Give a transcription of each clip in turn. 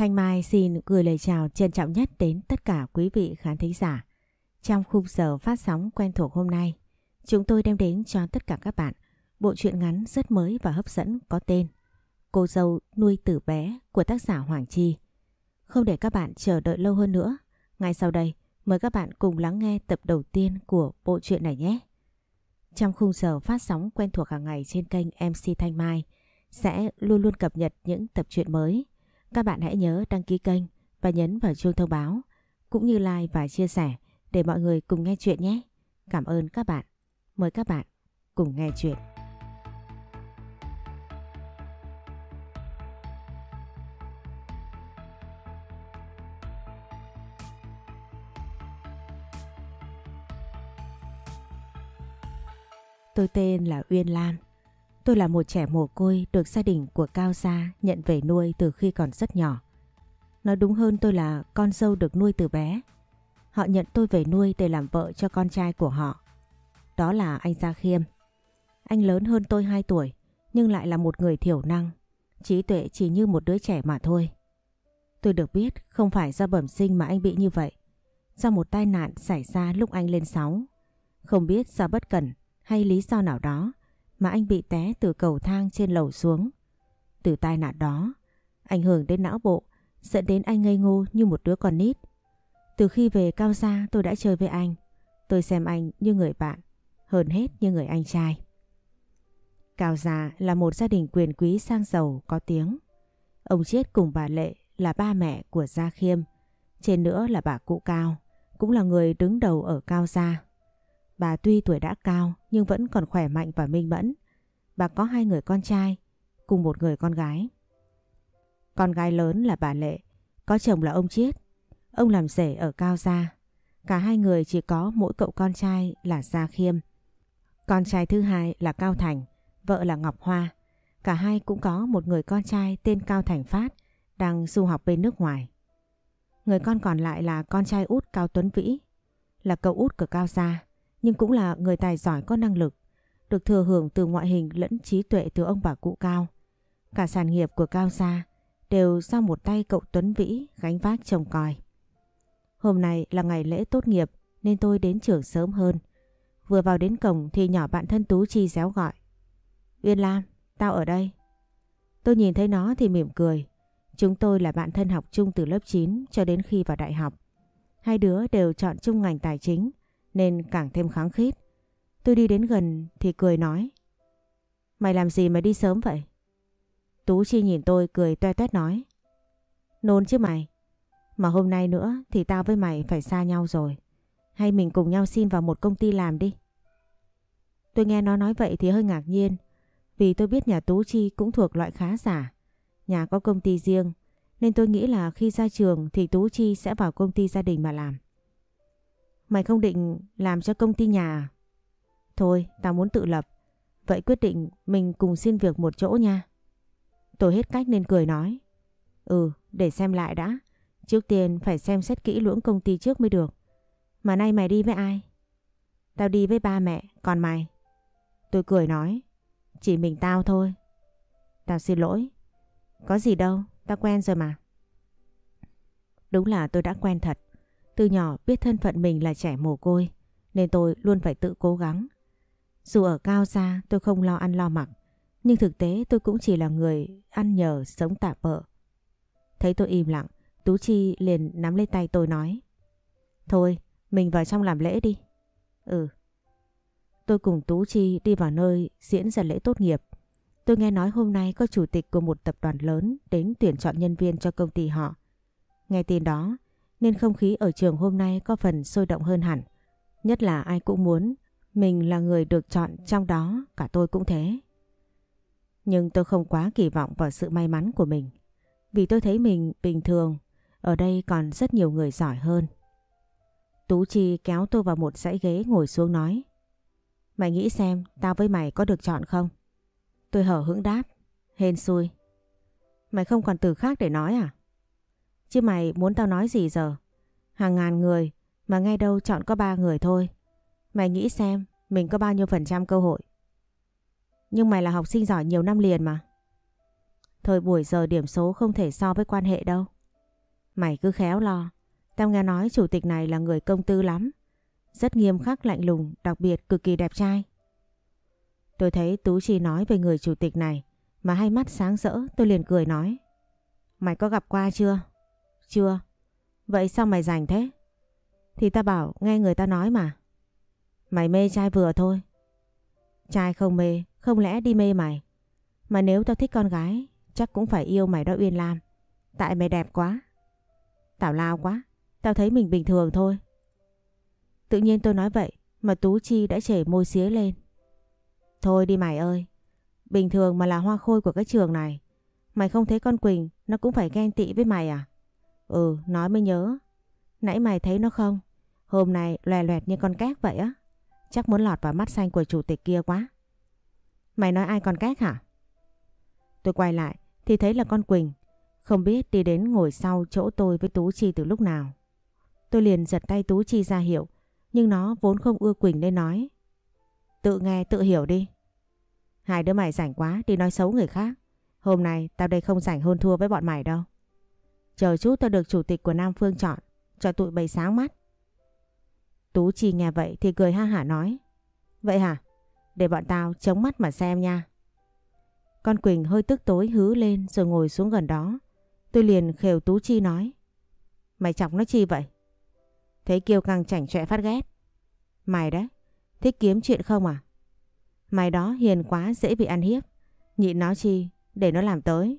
Thanh Mai xin gửi lời chào trân trọng nhất đến tất cả quý vị khán thính giả. Trong khung giờ phát sóng quen thuộc hôm nay, chúng tôi đem đến cho tất cả các bạn bộ truyện ngắn rất mới và hấp dẫn có tên Cô dâu nuôi từ bé của tác giả Hoàng Chi. Không để các bạn chờ đợi lâu hơn nữa, ngay sau đây mời các bạn cùng lắng nghe tập đầu tiên của bộ truyện này nhé. Trong khung giờ phát sóng quen thuộc hàng ngày trên kênh MC Thanh Mai sẽ luôn luôn cập nhật những tập truyện mới. Các bạn hãy nhớ đăng ký kênh và nhấn vào chuông thông báo, cũng như like và chia sẻ để mọi người cùng nghe chuyện nhé. Cảm ơn các bạn. Mời các bạn cùng nghe chuyện. Tôi tên là Uyên Lam. Tôi là một trẻ mồ côi được gia đình của Cao Gia nhận về nuôi từ khi còn rất nhỏ. Nói đúng hơn tôi là con dâu được nuôi từ bé. Họ nhận tôi về nuôi để làm vợ cho con trai của họ. Đó là anh Gia Khiêm. Anh lớn hơn tôi 2 tuổi, nhưng lại là một người thiểu năng. Trí tuệ chỉ như một đứa trẻ mà thôi. Tôi được biết không phải do bẩm sinh mà anh bị như vậy. Do một tai nạn xảy ra lúc anh lên 6. Không biết do bất cẩn hay lý do nào đó mà anh bị té từ cầu thang trên lầu xuống. Từ tai nạn đó, ảnh hưởng đến não bộ, dẫn đến anh ngây ngô như một đứa con nít. Từ khi về Cao Gia tôi đã chơi với anh. Tôi xem anh như người bạn, hơn hết như người anh trai. Cao Gia là một gia đình quyền quý sang giàu có tiếng. Ông Chiết cùng bà Lệ là ba mẹ của Gia Khiêm. Trên nữa là bà cụ Cao, cũng là người đứng đầu ở Cao Gia. Bà tuy tuổi đã cao nhưng vẫn còn khỏe mạnh và minh mẫn. Bà có hai người con trai cùng một người con gái. Con gái lớn là bà Lệ, có chồng là ông Chiết. Ông làm rể ở Cao Gia. Cả hai người chỉ có mỗi cậu con trai là Gia Khiêm. Con trai thứ hai là Cao Thành, vợ là Ngọc Hoa. Cả hai cũng có một người con trai tên Cao Thành Phát đang du học bên nước ngoài. Người con còn lại là con trai út Cao Tuấn Vĩ, là cậu út của Cao Gia nhưng cũng là người tài giỏi có năng lực, được thừa hưởng từ ngoại hình lẫn trí tuệ từ ông bà cụ Cao. Cả sản nghiệp của Cao Gia đều do một tay cậu Tuấn Vĩ gánh vác trông coi. Hôm nay là ngày lễ tốt nghiệp nên tôi đến trường sớm hơn. Vừa vào đến cổng thì nhỏ bạn thân Tú Chi réo gọi. Uyên Lam, tao ở đây. Tôi nhìn thấy nó thì mỉm cười. Chúng tôi là bạn thân học chung từ lớp 9 cho đến khi vào đại học. Hai đứa đều chọn chung ngành tài chính nên càng thêm kháng khít. Tôi đi đến gần thì cười nói. Mày làm gì mà đi sớm vậy? Tú Chi nhìn tôi cười toe toét nói. Nôn chứ mày. Mà hôm nay nữa thì tao với mày phải xa nhau rồi. Hay mình cùng nhau xin vào một công ty làm đi. Tôi nghe nó nói vậy thì hơi ngạc nhiên. Vì tôi biết nhà Tú Chi cũng thuộc loại khá giả. Nhà có công ty riêng. Nên tôi nghĩ là khi ra trường thì Tú Chi sẽ vào công ty gia đình mà làm. Mày không định làm cho công ty nhà à? Thôi, tao muốn tự lập. Vậy quyết định mình cùng xin việc một chỗ nha. Tôi hết cách nên cười nói. Ừ, để xem lại đã. Trước tiên phải xem xét kỹ lưỡng công ty trước mới được. Mà nay mày đi với ai? Tao đi với ba mẹ, còn mày? Tôi cười nói. Chỉ mình tao thôi. Tao xin lỗi. Có gì đâu, tao quen rồi mà. Đúng là tôi đã quen thật. Từ nhỏ biết thân phận mình là trẻ mồ côi nên tôi luôn phải tự cố gắng. Dù ở cao xa tôi không lo ăn lo mặc nhưng thực tế tôi cũng chỉ là người ăn nhờ sống tạm bợ. Thấy tôi im lặng Tú Chi liền nắm lấy tay tôi nói Thôi mình vào trong làm lễ đi. Ừ. Tôi cùng Tú Chi đi vào nơi diễn ra lễ tốt nghiệp. Tôi nghe nói hôm nay có chủ tịch của một tập đoàn lớn đến tuyển chọn nhân viên cho công ty họ. Nghe tin đó, nên không khí ở trường hôm nay có phần sôi động hơn hẳn. Nhất là ai cũng muốn mình là người được chọn trong đó, cả tôi cũng thế. Nhưng tôi không quá kỳ vọng vào sự may mắn của mình. Vì tôi thấy mình bình thường, ở đây còn rất nhiều người giỏi hơn. Tú Chi kéo tôi vào một dãy ghế ngồi xuống nói. Mày nghĩ xem tao với mày có được chọn không? Tôi hở hững đáp. Hên xui. Mày không còn từ khác để nói à? Chứ mày muốn tao nói gì giờ? Hàng ngàn người mà ngay đâu chọn có ba người thôi. Mày nghĩ xem mình có bao nhiêu phần trăm cơ hội. Nhưng mày là học sinh giỏi nhiều năm liền mà. Thời buổi giờ điểm số không thể so với quan hệ đâu. Mày cứ khéo lo. Tao nghe nói chủ tịch này là người công tư lắm. Rất nghiêm khắc lạnh lùng, đặc biệt cực kỳ đẹp trai. Tôi thấy Tú Chi nói về người chủ tịch này mà hai mắt sáng rỡ tôi liền cười nói. Mày có gặp qua chưa? Chưa. Vậy sao mày rảnh thế? Thì ta bảo nghe người ta nói mà. Mày mê trai vừa thôi. Trai không mê, không lẽ đi mê mày? Mà nếu tao thích con gái, chắc cũng phải yêu mày đó Uyên Lam. Tại mày đẹp quá. Tào lao quá, tao thấy mình bình thường thôi. Tự nhiên tôi nói vậy mà Tú Chi đã chảy môi xía lên. Thôi đi mày ơi, bình thường mà là hoa khôi của cái trường này. Mày không thấy con Quỳnh nó cũng phải ghen tị với mày à? Ừ, nói mới nhớ. Nãy mày thấy nó không? Hôm nay loè loẹt như con cát vậy á. Chắc muốn lọt vào mắt xanh của chủ tịch kia quá. Mày nói ai con cát hả? Tôi quay lại thì thấy là con Quỳnh. Không biết đi đến ngồi sau chỗ tôi với Tú Chi từ lúc nào. Tôi liền giật tay Tú Chi ra hiệu. Nhưng nó vốn không ưa Quỳnh nên nói. Tự nghe tự hiểu đi. Hai đứa mày rảnh quá đi nói xấu người khác. Hôm nay tao đây không rảnh hôn thua với bọn mày đâu. Chờ chút tao được chủ tịch của Nam Phương chọn. Cho tụi bày sáng mắt. Tú Chi nghe vậy thì cười ha hả nói. Vậy hả? Để bọn tao chống mắt mà xem nha. Con Quỳnh hơi tức tối hứ lên rồi ngồi xuống gần đó. Tôi liền khều Tú Chi nói. Mày chọc nó chi vậy? Thấy Kiều căng chảnh chọe phát ghét. Mày đấy, thích kiếm chuyện không à? Mày đó hiền quá dễ bị ăn hiếp. Nhịn nó chi, để nó làm tới.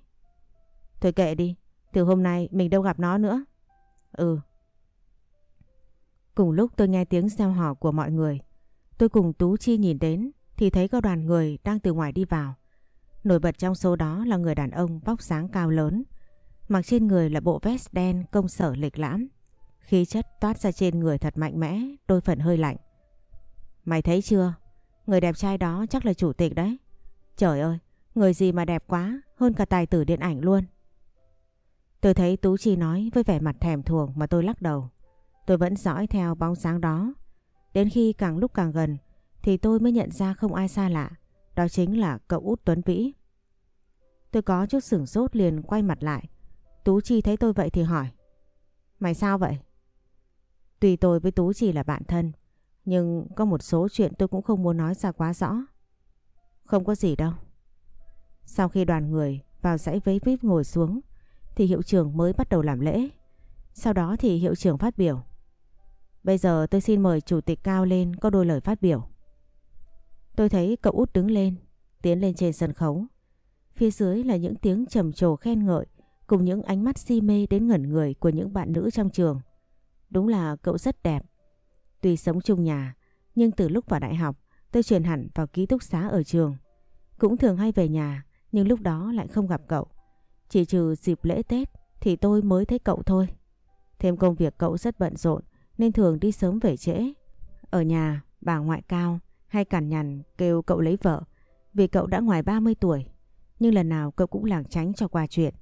Thôi kệ đi, từ hôm nay mình đâu gặp nó nữa. Ừ. Cùng lúc tôi nghe tiếng xeo hò của mọi người. Tôi cùng Tú Chi nhìn đến thì thấy có đoàn người đang từ ngoài đi vào. Nổi bật trong số đó là người đàn ông vóc sáng cao lớn. Mặc trên người là bộ vest đen công sở lịch lãm. Khí chất toát ra trên người thật mạnh mẽ, đôi phần hơi lạnh. Mày thấy chưa? Người đẹp trai đó chắc là chủ tịch đấy. Trời ơi, người gì mà đẹp quá, hơn cả tài tử điện ảnh luôn. Tôi thấy Tú Chi nói với vẻ mặt thèm thuồng mà tôi lắc đầu. Tôi vẫn dõi theo bóng sáng đó. Đến khi càng lúc càng gần thì tôi mới nhận ra không ai xa lạ. Đó chính là cậu út Tuấn Vĩ. Tôi có chút sửng sốt liền quay mặt lại. Tú Chi thấy tôi vậy thì hỏi. Mày sao vậy? Tuy tôi với Tú Chi là bạn thân, nhưng có một số chuyện tôi cũng không muốn nói ra quá rõ. Không có gì đâu. Sau khi đoàn người vào dãy vấy vip ngồi xuống, thì hiệu trưởng mới bắt đầu làm lễ. Sau đó thì hiệu trưởng phát biểu. Bây giờ tôi xin mời chủ tịch cao lên có đôi lời phát biểu. Tôi thấy cậu út đứng lên, tiến lên trên sân khấu. Phía dưới là những tiếng trầm trồ khen ngợi cùng những ánh mắt si mê đến ngẩn người của những bạn nữ trong trường. Đúng là cậu rất đẹp. Tuy sống chung nhà, nhưng từ lúc vào đại học tôi chuyển hẳn vào ký túc xá ở trường. Cũng thường hay về nhà, nhưng lúc đó lại không gặp cậu. Chỉ trừ dịp lễ Tết thì tôi mới thấy cậu thôi. Thêm công việc cậu rất bận rộn nên thường đi sớm về trễ. Ở nhà, bà ngoại cao hay cằn nhằn kêu cậu lấy vợ vì cậu đã ngoài 30 tuổi. Nhưng lần nào cậu cũng lảng tránh cho qua chuyện.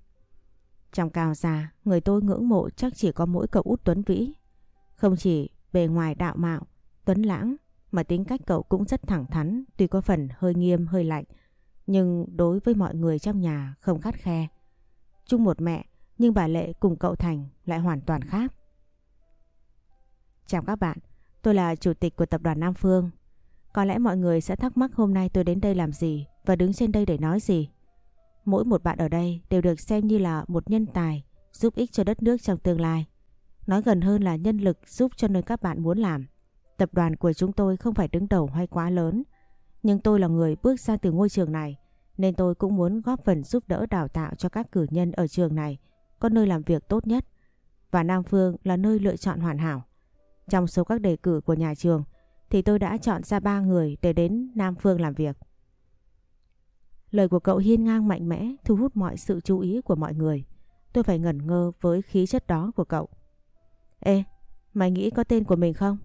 Trong cao già người tôi ngưỡng mộ chắc chỉ có mỗi cậu út Tuấn Vĩ. Không chỉ bề ngoài đạo mạo, Tuấn Lãng mà tính cách cậu cũng rất thẳng thắn tuy có phần hơi nghiêm hơi lạnh. Nhưng đối với mọi người trong nhà không khắt khe. Chung một mẹ nhưng bà Lệ cùng cậu Thành lại hoàn toàn khác. Chào các bạn, tôi là chủ tịch của tập đoàn Nam Phương. Có lẽ mọi người sẽ thắc mắc hôm nay tôi đến đây làm gì và đứng trên đây để nói gì. Mỗi một bạn ở đây đều được xem như là một nhân tài giúp ích cho đất nước trong tương lai. Nói gần hơn là nhân lực giúp cho nơi các bạn muốn làm. Tập đoàn của chúng tôi không phải đứng đầu hay quá lớn. Nhưng tôi là người bước ra từ ngôi trường này nên tôi cũng muốn góp phần giúp đỡ đào tạo cho các cử nhân ở trường này có nơi làm việc tốt nhất. Và Nam Phương là nơi lựa chọn hoàn hảo. Trong số các đề cử của nhà trường thì tôi đã chọn ra ba người để đến Nam Phương làm việc. Lời của cậu hiên ngang mạnh mẽ thu hút mọi sự chú ý của mọi người. Tôi phải ngẩn ngơ với khí chất đó của cậu. Ê, mày nghĩ có tên của mình không?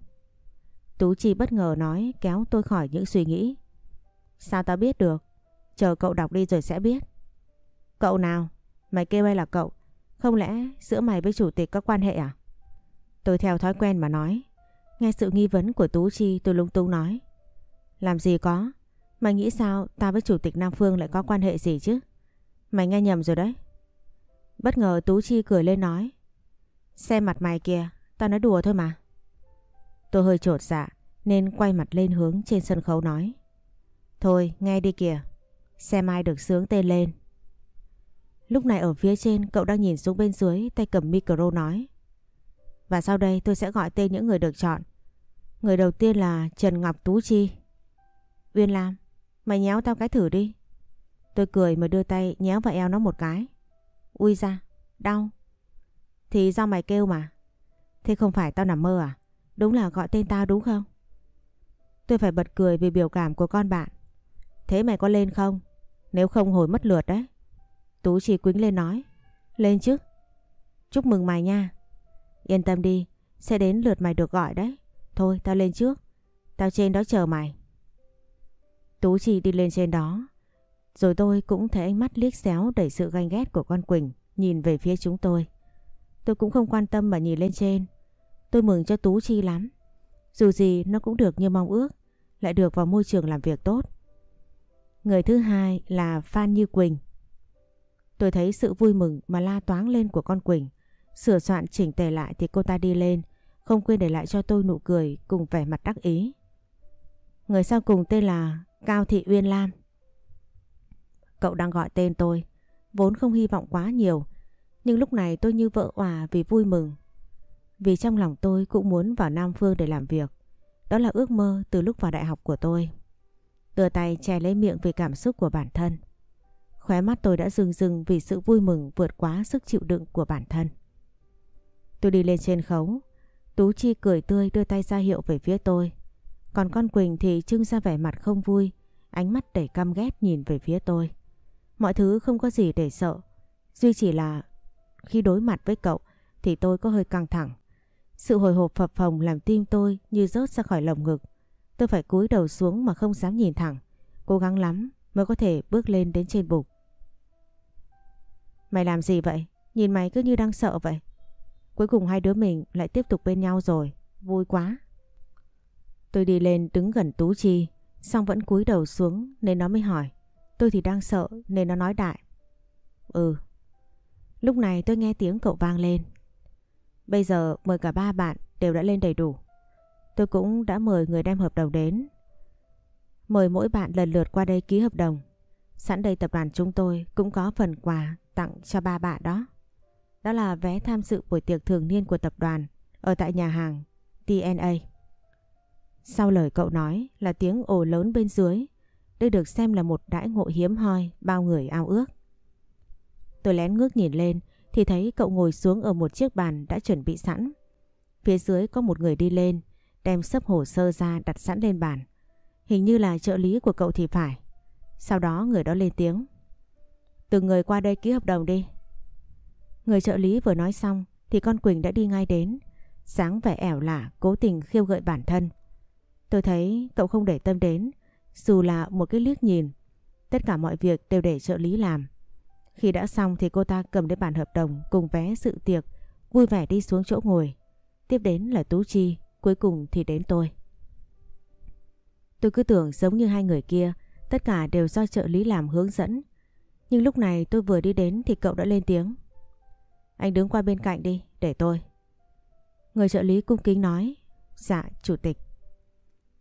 Tú Chi bất ngờ nói kéo tôi khỏi những suy nghĩ. Sao tao biết được? Chờ cậu đọc đi rồi sẽ biết. Cậu nào? Mày kêu ai là cậu? Không lẽ giữa mày với chủ tịch có quan hệ à? Tôi theo thói quen mà nói. Nghe sự nghi vấn của Tú Chi tôi lung tung nói. Làm gì có? Mày nghĩ sao ta với chủ tịch Nam Phương lại có quan hệ gì chứ? Mày nghe nhầm rồi đấy. Bất ngờ Tú Chi cười lên nói. Xem mặt mày kìa, tao nói đùa thôi mà. Tôi hơi trột dạ nên quay mặt lên hướng trên sân khấu nói. Thôi, nghe đi kìa. Xem ai được sướng tên lên. Lúc này ở phía trên cậu đang nhìn xuống bên dưới tay cầm micro nói. Và sau đây tôi sẽ gọi tên những người được chọn. Người đầu tiên là Trần Ngọc Tú Chi. Uyên Lam, mày nhéo tao cái thử đi. Tôi cười mà đưa tay nhéo vào eo nó một cái. Ui ra, đau. Thì do mày kêu mà. Thế không phải tao nằm mơ à? Đúng là gọi tên tao đúng không? Tôi phải bật cười vì biểu cảm của con bạn. Thế mày có lên không? Nếu không hồi mất lượt đấy. Tú chỉ quính lên nói. Lên chứ. Chúc mừng mày nha. Yên tâm đi, sẽ đến lượt mày được gọi đấy. Thôi tao lên trước. Tao trên đó chờ mày. Tú chỉ đi lên trên đó. Rồi tôi cũng thấy ánh mắt liếc xéo đẩy sự ganh ghét của con Quỳnh nhìn về phía chúng tôi. Tôi cũng không quan tâm mà nhìn lên trên. Tôi mừng cho Tú Chi lắm. Dù gì nó cũng được như mong ước, lại được vào môi trường làm việc tốt. Người thứ hai là Phan Như Quỳnh. Tôi thấy sự vui mừng mà la toáng lên của con Quỳnh. Sửa soạn chỉnh tề lại thì cô ta đi lên, không quên để lại cho tôi nụ cười cùng vẻ mặt đắc ý. Người sau cùng tên là Cao Thị Uyên Lam. Cậu đang gọi tên tôi, vốn không hy vọng quá nhiều, nhưng lúc này tôi như vợ hòa vì vui mừng. Vì trong lòng tôi cũng muốn vào Nam Phương để làm việc. Đó là ước mơ từ lúc vào đại học của tôi. Đưa tay che lấy miệng vì cảm xúc của bản thân. Khóe mắt tôi đã rưng rưng vì sự vui mừng vượt quá sức chịu đựng của bản thân. Tôi đi lên trên khấu. Tú Chi cười tươi đưa tay ra hiệu về phía tôi. Còn con Quỳnh thì trưng ra vẻ mặt không vui, ánh mắt đầy căm ghét nhìn về phía tôi. Mọi thứ không có gì để sợ. Duy chỉ là khi đối mặt với cậu thì tôi có hơi căng thẳng. Sự hồi hộp phập phồng làm tim tôi như rớt ra khỏi lồng ngực. Tôi phải cúi đầu xuống mà không dám nhìn thẳng. Cố gắng lắm mới có thể bước lên đến trên bục. Mày làm gì vậy? Nhìn mày cứ như đang sợ vậy. Cuối cùng hai đứa mình lại tiếp tục bên nhau rồi. Vui quá. Tôi đi lên đứng gần Tú Chi. Xong vẫn cúi đầu xuống nên nó mới hỏi. Tôi thì đang sợ nên nó nói đại. Ừ. Lúc này tôi nghe tiếng cậu vang lên. Bây giờ mời cả ba bạn đều đã lên đầy đủ. Tôi cũng đã mời người đem hợp đồng đến. Mời mỗi bạn lần lượt qua đây ký hợp đồng. Sẵn đây tập đoàn chúng tôi cũng có phần quà tặng cho ba bạn đó. Đó là vé tham dự buổi tiệc thường niên của tập đoàn ở tại nhà hàng TNA. Sau lời cậu nói là tiếng ồ lớn bên dưới. Đây được xem là một đãi ngộ hiếm hoi bao người ao ước. Tôi lén ngước nhìn lên thì thấy cậu ngồi xuống ở một chiếc bàn đã chuẩn bị sẵn. Phía dưới có một người đi lên, đem sấp hồ sơ ra đặt sẵn lên bàn. Hình như là trợ lý của cậu thì phải. Sau đó người đó lên tiếng. Từng người qua đây ký hợp đồng đi. Người trợ lý vừa nói xong thì con Quỳnh đã đi ngay đến. Sáng vẻ ẻo lả, cố tình khiêu gợi bản thân. Tôi thấy cậu không để tâm đến, dù là một cái liếc nhìn. Tất cả mọi việc đều để trợ lý làm. Khi đã xong thì cô ta cầm đến bản hợp đồng cùng vé sự tiệc, vui vẻ đi xuống chỗ ngồi. Tiếp đến là Tú Chi, cuối cùng thì đến tôi. Tôi cứ tưởng giống như hai người kia, tất cả đều do trợ lý làm hướng dẫn. Nhưng lúc này tôi vừa đi đến thì cậu đã lên tiếng. Anh đứng qua bên cạnh đi, để tôi. Người trợ lý cung kính nói, dạ chủ tịch.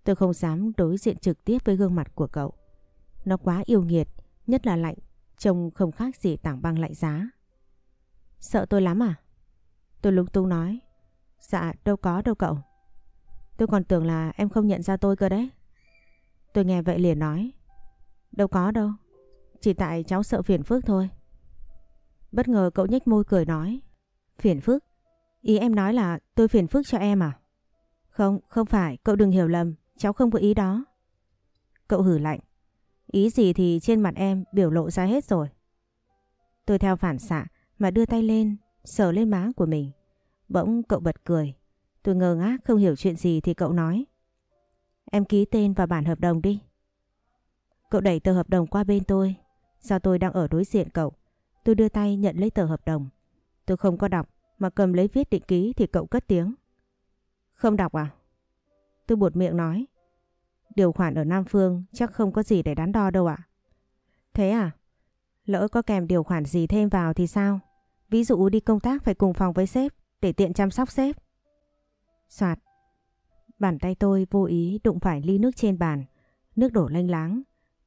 Tôi không dám đối diện trực tiếp với gương mặt của cậu. Nó quá yêu nghiệt, nhất là lạnh Trông không khác gì tảng băng lạnh giá. Sợ tôi lắm à? Tôi lúng túng nói. Dạ đâu có đâu cậu. Tôi còn tưởng là em không nhận ra tôi cơ đấy. Tôi nghe vậy liền nói. Đâu có đâu. Chỉ tại cháu sợ phiền phức thôi. Bất ngờ cậu nhếch môi cười nói. Phiền phức? Ý em nói là tôi phiền phức cho em à? Không, không phải, cậu đừng hiểu lầm, cháu không có ý đó. Cậu hử lạnh. Ý gì thì trên mặt em biểu lộ ra hết rồi. Tôi theo phản xạ mà đưa tay lên, sờ lên má của mình. Bỗng cậu bật cười. Tôi ngơ ngác, không hiểu chuyện gì thì cậu nói. Em ký tên vào bản hợp đồng đi. Cậu đẩy tờ hợp đồng qua bên tôi. Sao tôi đang ở đối diện cậu? Tôi đưa tay nhận lấy tờ hợp đồng. Tôi không có đọc, mà cầm lấy viết định ký thì cậu cất tiếng. Không đọc à? Tôi buột miệng nói. Điều khoản ở Nam Phương chắc không có gì để đắn đo đâu ạ. Thế à? Lỡ có kèm điều khoản gì thêm vào thì sao? Ví dụ đi công tác phải cùng phòng với sếp để tiện chăm sóc sếp. Soạt. Bàn tay tôi vô ý đụng phải ly nước trên bàn. Nước đổ lênh láng.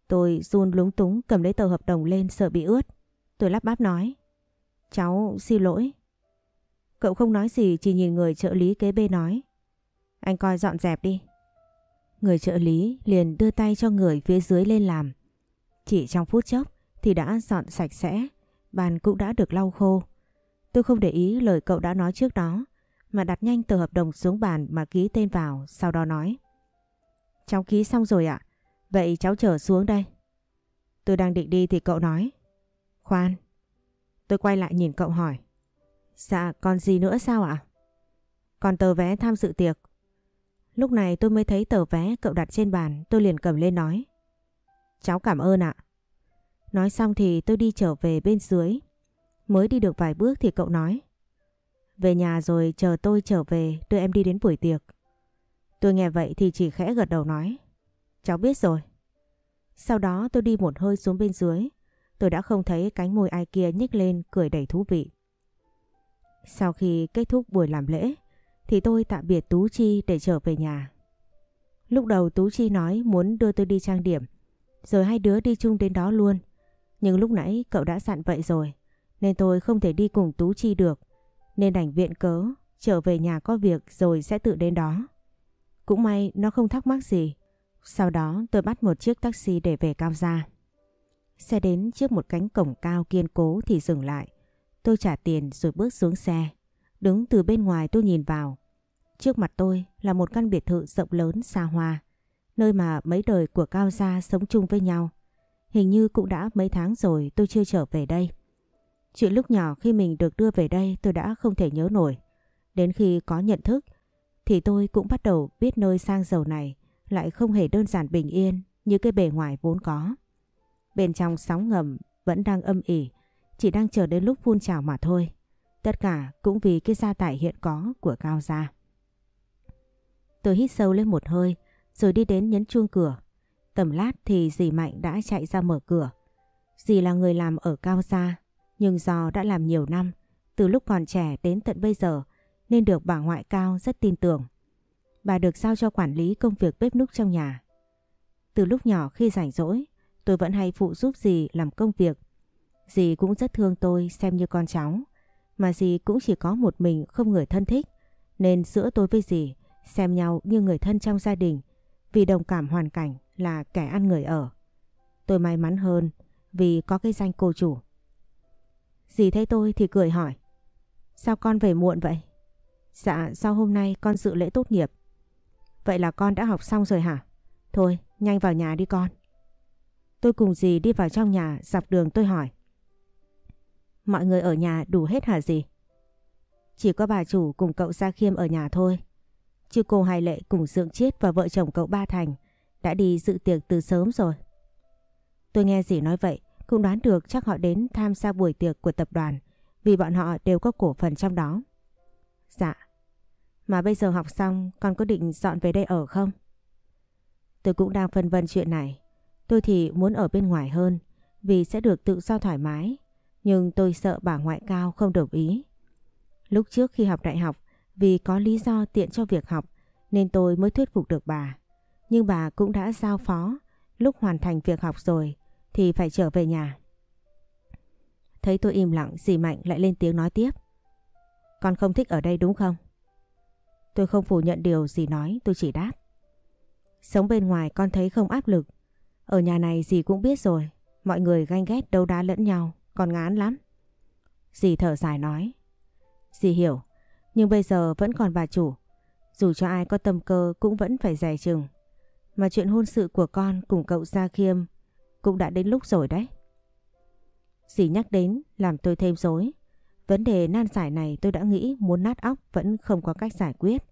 Tôi run lúng túng cầm lấy tờ hợp đồng lên sợ bị ướt. Tôi lắp bắp nói. Cháu xin lỗi. Cậu không nói gì chỉ nhìn người trợ lý kế bên nói. Anh coi dọn dẹp đi. Người trợ lý liền đưa tay cho người phía dưới lên làm. Chỉ trong phút chốc thì đã dọn sạch sẽ, bàn cũng đã được lau khô. Tôi không để ý lời cậu đã nói trước đó, mà đặt nhanh tờ hợp đồng xuống bàn mà ký tên vào, sau đó nói. Cháu ký xong rồi ạ, vậy cháu trở xuống đây. Tôi đang định đi thì cậu nói. Khoan. Tôi quay lại nhìn cậu hỏi. Dạ còn gì nữa sao ạ? Còn tờ vé tham dự tiệc. Lúc này tôi mới thấy tờ vé cậu đặt trên bàn tôi liền cầm lên nói. Cháu cảm ơn ạ. Nói xong thì tôi đi trở về bên dưới. Mới đi được vài bước thì cậu nói. Về nhà rồi chờ tôi trở về, đưa em đi đến buổi tiệc. Tôi nghe vậy thì chỉ khẽ gật đầu nói. Cháu biết rồi. Sau đó tôi đi một hơi xuống bên dưới. Tôi đã không thấy cánh môi ai kia nhếch lên, cười đầy thú vị. Sau khi kết thúc buổi làm lễ, thì tôi tạm biệt Tú Chi để trở về nhà. Lúc đầu Tú Chi nói muốn đưa tôi đi trang điểm, rồi hai đứa đi chung đến đó luôn. Nhưng lúc nãy cậu đã dặn vậy rồi, nên tôi không thể đi cùng Tú Chi được nên đành viện cớ, trở về nhà có việc rồi sẽ tự đến đó. Cũng may nó không thắc mắc gì. Sau đó tôi bắt một chiếc taxi để về Cao Gia. Xe đến trước một cánh cổng cao kiên cố thì dừng lại. Tôi trả tiền rồi bước xuống xe. Đứng từ bên ngoài tôi nhìn vào. Trước mặt tôi là một căn biệt thự rộng lớn xa hoa. Nơi mà mấy đời của Cao Gia sống chung với nhau. Hình như cũng đã mấy tháng rồi tôi chưa trở về đây. Chuyện lúc nhỏ khi mình được đưa về đây tôi đã không thể nhớ nổi. Đến khi có nhận thức thì tôi cũng bắt đầu biết nơi sang giàu này lại không hề đơn giản bình yên như cái bề ngoài vốn có. Bên trong sóng ngầm vẫn đang âm ỉ, chỉ đang chờ đến lúc phun trào mà thôi. Tất cả cũng vì cái gia tài hiện có của Cao Gia. Tôi hít sâu lên một hơi rồi đi đến nhấn chuông cửa. Tầm lát thì dì Mạnh đã chạy ra mở cửa. Dì là người làm ở Cao Gia nhưng do đã làm nhiều năm, từ lúc còn trẻ đến tận bây giờ nên được bà ngoại cao rất tin tưởng. Bà được giao cho quản lý công việc bếp núc trong nhà. Từ lúc nhỏ khi rảnh rỗi, tôi vẫn hay phụ giúp dì làm công việc. Dì cũng rất thương tôi xem như con cháu, mà dì cũng chỉ có một mình không người thân thích, nên giữa tôi với dì xem nhau như người thân trong gia đình vì đồng cảm hoàn cảnh là kẻ ăn người ở. Tôi may mắn hơn vì có cái danh cô chủ. Dì thấy tôi thì cười hỏi. Sao con về muộn vậy? Dạ, sau hôm nay con dự lễ tốt nghiệp. Vậy là con đã học xong rồi hả? Thôi, nhanh vào nhà đi con. Tôi cùng dì đi vào trong nhà, dọc đường tôi hỏi. Mọi người ở nhà đủ hết hả dì? Chỉ có bà chủ cùng cậu Gia Khiêm ở nhà thôi. Chứ cô Hải Lệ cùng Dượng Chiết và vợ chồng cậu Ba Thành đã đi dự tiệc từ sớm rồi. Tôi nghe dì nói vậy, cũng đoán được chắc họ đến tham gia buổi tiệc của tập đoàn, vì bọn họ đều có cổ phần trong đó. Dạ. Mà bây giờ học xong, con có định dọn về đây ở không? Tôi cũng đang phân vân chuyện này. Tôi thì muốn ở bên ngoài hơn, vì sẽ được tự do thoải mái. Nhưng tôi sợ bà ngoại cao không đồng ý. Lúc trước khi học đại học, vì có lý do tiện cho việc học, nên tôi mới thuyết phục được bà. Nhưng bà cũng đã giao phó, lúc hoàn thành việc học rồi thì phải trở về nhà. Thấy tôi im lặng, dì Mạnh lại lên tiếng nói tiếp. Con không thích ở đây đúng không? Tôi không phủ nhận điều gì nói, tôi chỉ đáp. Sống bên ngoài con thấy không áp lực. Ở nhà này dì cũng biết rồi. Mọi người ganh ghét đấu đá lẫn nhau. Còn ngán lắm. Dì thở dài nói. Dì hiểu. Nhưng bây giờ vẫn còn bà chủ. Dù cho ai có tâm cơ cũng vẫn phải dè chừng. Mà chuyện hôn sự của con cùng cậu Gia Khiêm cũng đã đến lúc rồi đấy. Dì nhắc đến làm tôi thêm rối. Vấn đề nan giải này tôi đã nghĩ muốn nát óc vẫn không có cách giải quyết.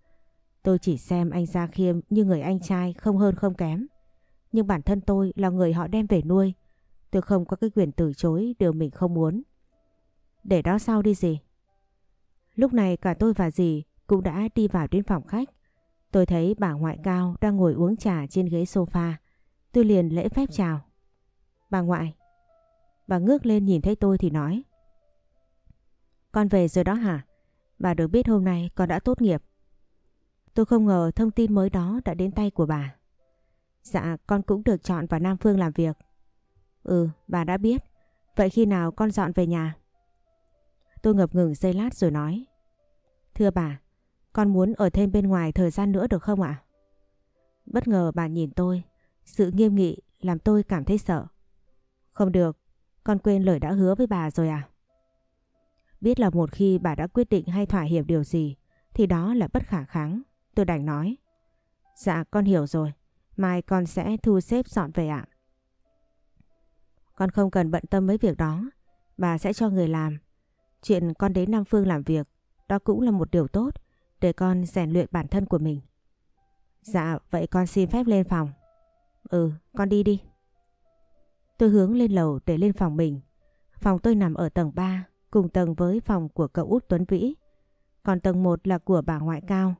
Tôi chỉ xem anh Gia Khiêm như người anh trai không hơn không kém. Nhưng bản thân tôi là người họ đem về nuôi. Tôi không có cái quyền từ chối điều mình không muốn. Để đó sau đi gì. Lúc này cả tôi và dì cũng đã đi vào đến phòng khách. Tôi thấy bà ngoại cao đang ngồi uống trà trên ghế sofa. Tôi liền lễ phép chào. Bà ngoại. Bà ngước lên nhìn thấy tôi thì nói. Con về rồi đó hả? Bà được biết hôm nay con đã tốt nghiệp. Tôi không ngờ thông tin mới đó đã đến tay của bà. Dạ con cũng được chọn vào Nam Phương làm việc. Ừ bà đã biết. Vậy khi nào con dọn về nhà? Tôi ngập ngừng giây lát rồi nói. Thưa bà, con muốn ở thêm bên ngoài thời gian nữa được không ạ? Bất ngờ bà nhìn tôi, sự nghiêm nghị làm tôi cảm thấy sợ. Không được, con quên lời đã hứa với bà rồi à? Biết là một khi bà đã quyết định hay thỏa hiệp điều gì thì đó là bất khả kháng. Tôi đành nói. Dạ con hiểu rồi. Mai con sẽ thu xếp dọn về ạ. Con không cần bận tâm mấy việc đó. Bà sẽ cho người làm. Chuyện con đến Nam Phương làm việc đó cũng là một điều tốt để con rèn luyện bản thân của mình. Dạ vậy con xin phép lên phòng. Ừ con đi đi. Tôi hướng lên lầu để lên phòng mình. Phòng tôi nằm ở tầng 3 cùng tầng với phòng của cậu út Tuấn Vĩ. Còn tầng 1 là của bà ngoại cao,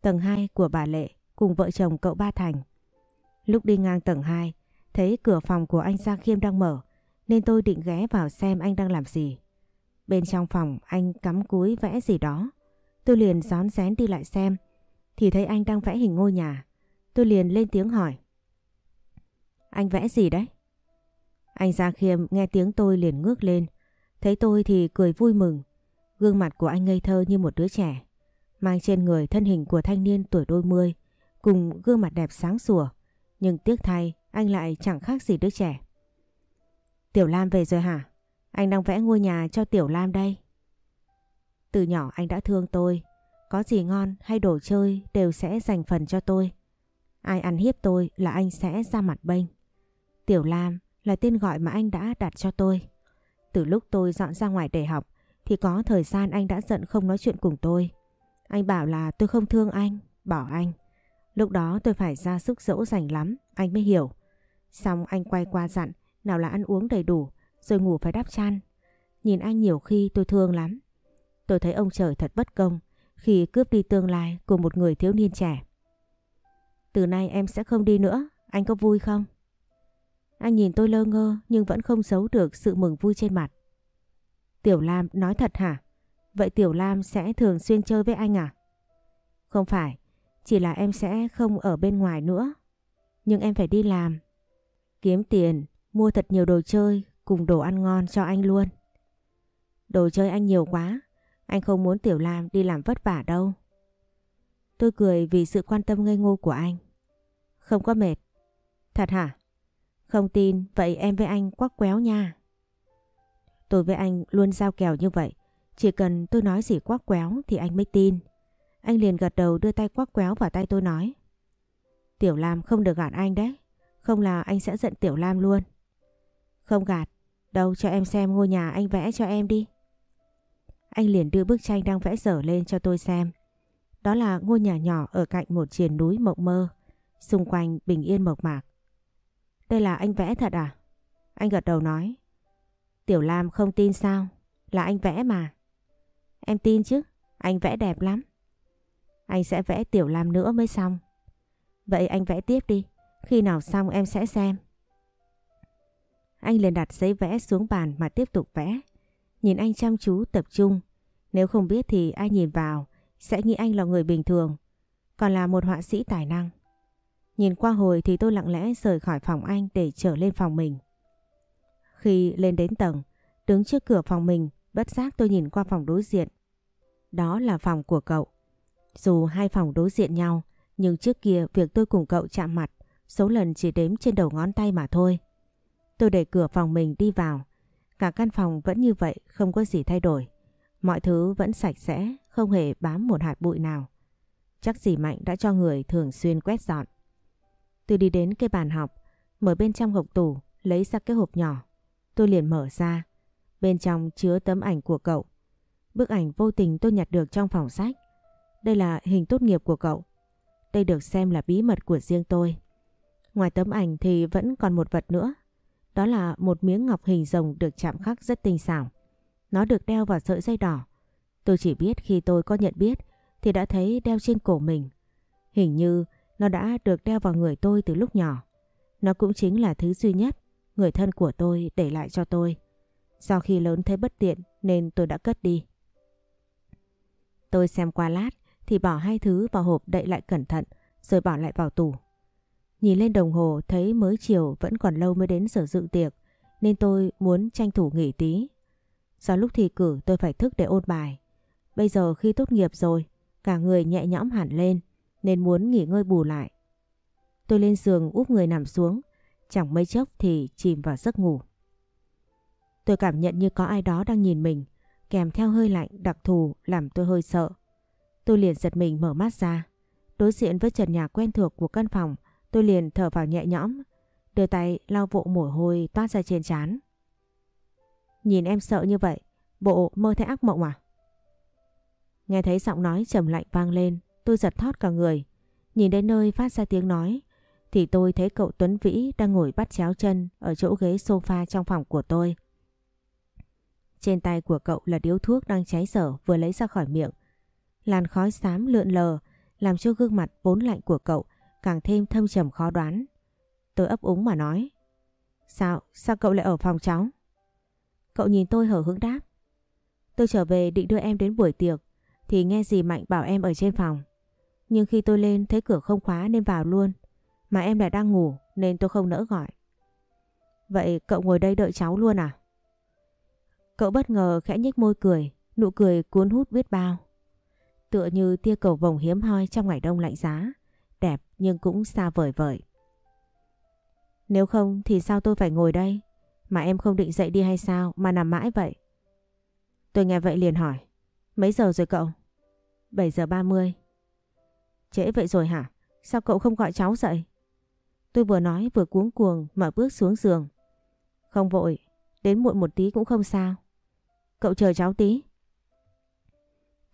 tầng 2 của bà Lệ cùng vợ chồng cậu Ba Thành. Lúc đi ngang tầng 2, thấy cửa phòng của anh Gia Khiêm đang mở nên tôi định ghé vào xem anh đang làm gì. Bên trong phòng anh cắm cúi vẽ gì đó. Tôi liền rón rén đi lại xem thì thấy anh đang vẽ hình ngôi nhà. Tôi liền lên tiếng hỏi. Anh vẽ gì đấy? Anh Gia Khiêm nghe tiếng tôi liền ngước lên. Thấy tôi thì cười vui mừng. Gương mặt của anh ngây thơ như một đứa trẻ. Mang trên người thân hình của thanh niên tuổi đôi mươi. Cùng gương mặt đẹp sáng sủa. Nhưng tiếc thay, anh lại chẳng khác gì đứa trẻ. Tiểu Lam về rồi hả? Anh đang vẽ ngôi nhà cho Tiểu Lam đây. Từ nhỏ anh đã thương tôi. Có gì ngon hay đồ chơi đều sẽ dành phần cho tôi. Ai ăn hiếp tôi là anh sẽ ra mặt bênh. Tiểu Lam là tên gọi mà anh đã đặt cho tôi. Từ lúc tôi dọn ra ngoài để học thì có thời gian anh đã giận không nói chuyện cùng tôi. Anh bảo là tôi không thương anh, bỏ anh. Lúc đó tôi phải ra sức dỗ dành lắm, anh mới hiểu. Xong anh quay qua dặn, nào là ăn uống đầy đủ, rồi ngủ phải đắp chăn. Nhìn anh nhiều khi tôi thương lắm. Tôi thấy ông trời thật bất công khi cướp đi tương lai của một người thiếu niên trẻ. Từ nay em sẽ không đi nữa, anh có vui không? Anh nhìn tôi lơ ngơ nhưng vẫn không giấu được sự mừng vui trên mặt. Tiểu Lam nói thật hả? Vậy Tiểu Lam sẽ thường xuyên chơi với anh à? Không phải, chỉ là em sẽ không ở bên ngoài nữa. Nhưng em phải đi làm. Kiếm tiền, mua thật nhiều đồ chơi cùng đồ ăn ngon cho anh luôn. Đồ chơi anh nhiều quá, anh không muốn Tiểu Lam đi làm vất vả đâu. Tôi cười vì sự quan tâm ngây ngô của anh. Không có mệt. Thật hả? Không tin, vậy em với anh quắc quéo nha. Tôi với anh luôn giao kèo như vậy. Chỉ cần tôi nói gì quắc quéo thì anh mới tin. Anh liền gật đầu đưa tay quắc quéo vào tay tôi nói. Tiểu Lam không được gạt anh đấy. Không là anh sẽ giận Tiểu Lam luôn. Không gạt. Đâu cho em xem ngôi nhà anh vẽ cho em đi. Anh liền đưa bức tranh đang vẽ dở lên cho tôi xem. Đó là ngôi nhà nhỏ ở cạnh một triền núi mộng mơ. Xung quanh bình yên mộc mạc. Đây là anh vẽ thật à? Anh gật đầu nói. Tiểu Lam không tin sao? Là anh vẽ mà. Em tin chứ, anh vẽ đẹp lắm. Anh sẽ vẽ Tiểu Lam nữa mới xong. Vậy anh vẽ tiếp đi, khi nào xong em sẽ xem. Anh liền đặt giấy vẽ xuống bàn mà tiếp tục vẽ. Nhìn anh chăm chú tập trung. Nếu không biết thì ai nhìn vào sẽ nghĩ anh là người bình thường. Còn là một họa sĩ tài năng. Nhìn qua hồi thì tôi lặng lẽ rời khỏi phòng anh để trở lên phòng mình. Khi lên đến tầng, đứng trước cửa phòng mình, bất giác tôi nhìn qua phòng đối diện. Đó là phòng của cậu. Dù hai phòng đối diện nhau, nhưng trước kia việc tôi cùng cậu chạm mặt, số lần chỉ đếm trên đầu ngón tay mà thôi. Tôi đẩy cửa phòng mình đi vào. Cả căn phòng vẫn như vậy, không có gì thay đổi. Mọi thứ vẫn sạch sẽ, không hề bám một hạt bụi nào. Chắc gì Mạnh đã cho người thường xuyên quét dọn. Tôi đi đến cái bàn học, mở bên trong hộp tủ, lấy ra cái hộp nhỏ. Tôi liền mở ra. Bên trong chứa tấm ảnh của cậu. Bức ảnh vô tình tôi nhặt được trong phòng sách. Đây là hình tốt nghiệp của cậu. Đây được xem là bí mật của riêng tôi. Ngoài tấm ảnh thì vẫn còn một vật nữa. Đó là một miếng ngọc hình rồng được chạm khắc rất tinh xảo. Nó được đeo vào sợi dây đỏ. Tôi chỉ biết khi tôi có nhận biết thì đã thấy đeo trên cổ mình. Hình như nó đã được đeo vào người tôi từ lúc nhỏ. Nó cũng chính là thứ duy nhất người thân của tôi để lại cho tôi. Sau khi lớn thấy bất tiện nên tôi đã cất đi. Tôi xem qua lát thì bỏ hai thứ vào hộp đậy lại cẩn thận rồi bỏ lại vào tủ. Nhìn lên đồng hồ thấy mới chiều vẫn còn lâu mới đến giờ dự tiệc nên tôi muốn tranh thủ nghỉ tí. Do lúc thi cử tôi phải thức để ôn bài. Bây giờ khi tốt nghiệp rồi, cả người nhẹ nhõm hẳn lên nên muốn nghỉ ngơi bù lại. Tôi lên giường úp người nằm xuống, chẳng mấy chốc thì chìm vào giấc ngủ. Tôi cảm nhận như có ai đó đang nhìn mình, kèm theo hơi lạnh đặc thù làm tôi hơi sợ. Tôi liền giật mình mở mắt ra. Đối diện với trần nhà quen thuộc của căn phòng, tôi liền thở vào nhẹ nhõm, đưa tay lau bộ mồ hôi toát ra trên trán. Nhìn em sợ như vậy, bộ mơ thấy ác mộng à? Nghe thấy giọng nói trầm lạnh vang lên, tôi giật thót cả người. Nhìn đến nơi phát ra tiếng nói, thì tôi thấy cậu Tuấn Vĩ đang ngồi bắt chéo chân ở chỗ ghế sofa trong phòng của tôi. Trên tay của cậu là điếu thuốc đang cháy sở vừa lấy ra khỏi miệng. Làn khói xám lượn lờ làm cho gương mặt vốn lạnh của cậu càng thêm thâm trầm khó đoán. Tôi ấp úng mà nói. Sao? Sao cậu lại ở phòng cháu? Cậu nhìn tôi hở hững đáp. Tôi trở về định đưa em đến buổi tiệc thì nghe dì Mạnh bảo em ở trên phòng. Nhưng khi tôi lên thấy cửa không khóa nên vào luôn. Mà em lại đang ngủ nên tôi không nỡ gọi. Vậy cậu ngồi đây đợi cháu luôn à? Cậu bất ngờ khẽ nhếch môi cười, nụ cười cuốn hút biết bao. Tựa như tia cầu vồng hiếm hoi trong ngày đông lạnh giá, đẹp nhưng cũng xa vời vời. Nếu không thì sao tôi phải ngồi đây? Mà em không định dậy đi hay sao mà nằm mãi vậy? Tôi nghe vậy liền hỏi. Mấy giờ rồi cậu? 7 giờ 30. Trễ vậy rồi hả? Sao cậu không gọi cháu dậy? Tôi vừa nói vừa cuống cuồng mở bước xuống giường. Không vội, đến muộn một tí cũng không sao. Cậu chờ cháu tí.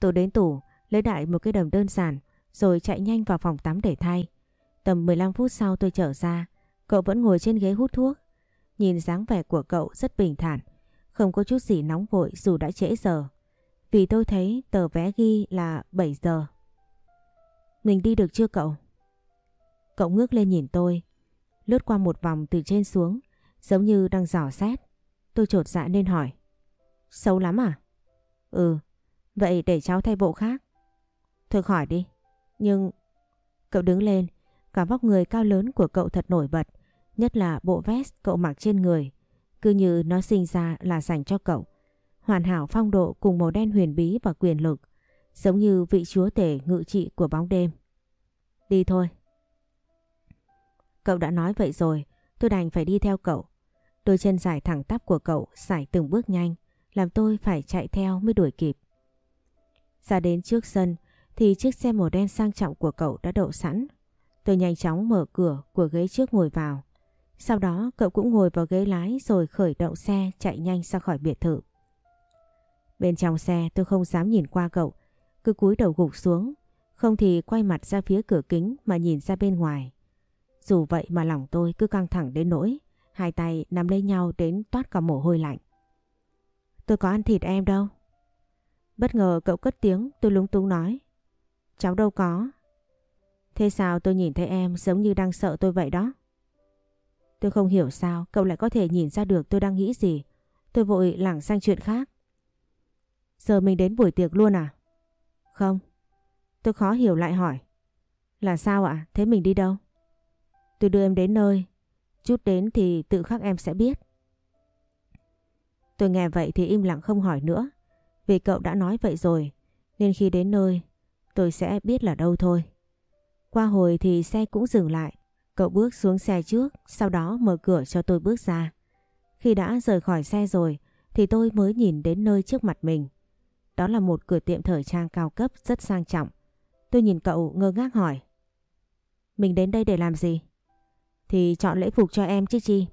Tôi đến tủ, lấy đại một cái đầm đơn giản, rồi chạy nhanh vào phòng tắm để thay. Tầm 15 phút sau tôi trở ra, cậu vẫn ngồi trên ghế hút thuốc. Nhìn dáng vẻ của cậu rất bình thản, không có chút gì nóng vội dù đã trễ giờ. Vì tôi thấy tờ vé ghi là 7 giờ. Mình đi được chưa cậu? Cậu ngước lên nhìn tôi, lướt qua một vòng từ trên xuống, giống như đang dò xét. Tôi trột dạ nên hỏi. Xấu lắm à? Ừ, vậy để cháu thay bộ khác. Thôi khỏi đi. Nhưng... Cậu đứng lên, cả vóc người cao lớn của cậu thật nổi bật, nhất là bộ vest cậu mặc trên người. Cứ như nó sinh ra là dành cho cậu. Hoàn hảo phong độ cùng màu đen huyền bí và quyền lực, giống như vị chúa tể ngự trị của bóng đêm. Đi thôi. Cậu đã nói vậy rồi, tôi đành phải đi theo cậu. Đôi chân dài thẳng tắp của cậu sải từng bước nhanh, làm tôi phải chạy theo mới đuổi kịp. Ra đến trước sân thì chiếc xe màu đen sang trọng của cậu đã đậu sẵn. Tôi nhanh chóng mở cửa của ghế trước ngồi vào. Sau đó cậu cũng ngồi vào ghế lái rồi khởi động xe chạy nhanh ra khỏi biệt thự. Bên trong xe tôi không dám nhìn qua cậu, cứ cúi đầu gục xuống, không thì quay mặt ra phía cửa kính mà nhìn ra bên ngoài. Dù vậy mà lòng tôi cứ căng thẳng đến nỗi, hai tay nắm lấy nhau đến toát cả mồ hôi lạnh. Tôi có ăn thịt em đâu. Bất ngờ cậu cất tiếng tôi lúng túng nói. Cháu đâu có. Thế sao tôi nhìn thấy em giống như đang sợ tôi vậy đó? Tôi không hiểu sao cậu lại có thể nhìn ra được tôi đang nghĩ gì. Tôi vội lảng sang chuyện khác. Giờ mình đến buổi tiệc luôn à? Không. Tôi khó hiểu lại hỏi. Là sao ạ? Thế mình đi đâu? Tôi đưa em đến nơi. Chút đến thì tự khắc em sẽ biết. Tôi nghe vậy thì im lặng không hỏi nữa. Vì cậu đã nói vậy rồi. Nên khi đến nơi tôi sẽ biết là đâu thôi. Qua hồi thì xe cũng dừng lại. Cậu bước xuống xe trước, sau đó mở cửa cho tôi bước ra. Khi đã rời khỏi xe rồi thì tôi mới nhìn đến nơi trước mặt mình. Đó là một cửa tiệm thời trang cao cấp rất sang trọng. Tôi nhìn cậu ngơ ngác hỏi. Mình đến đây để làm gì? Thì chọn lễ phục cho em chứ chi.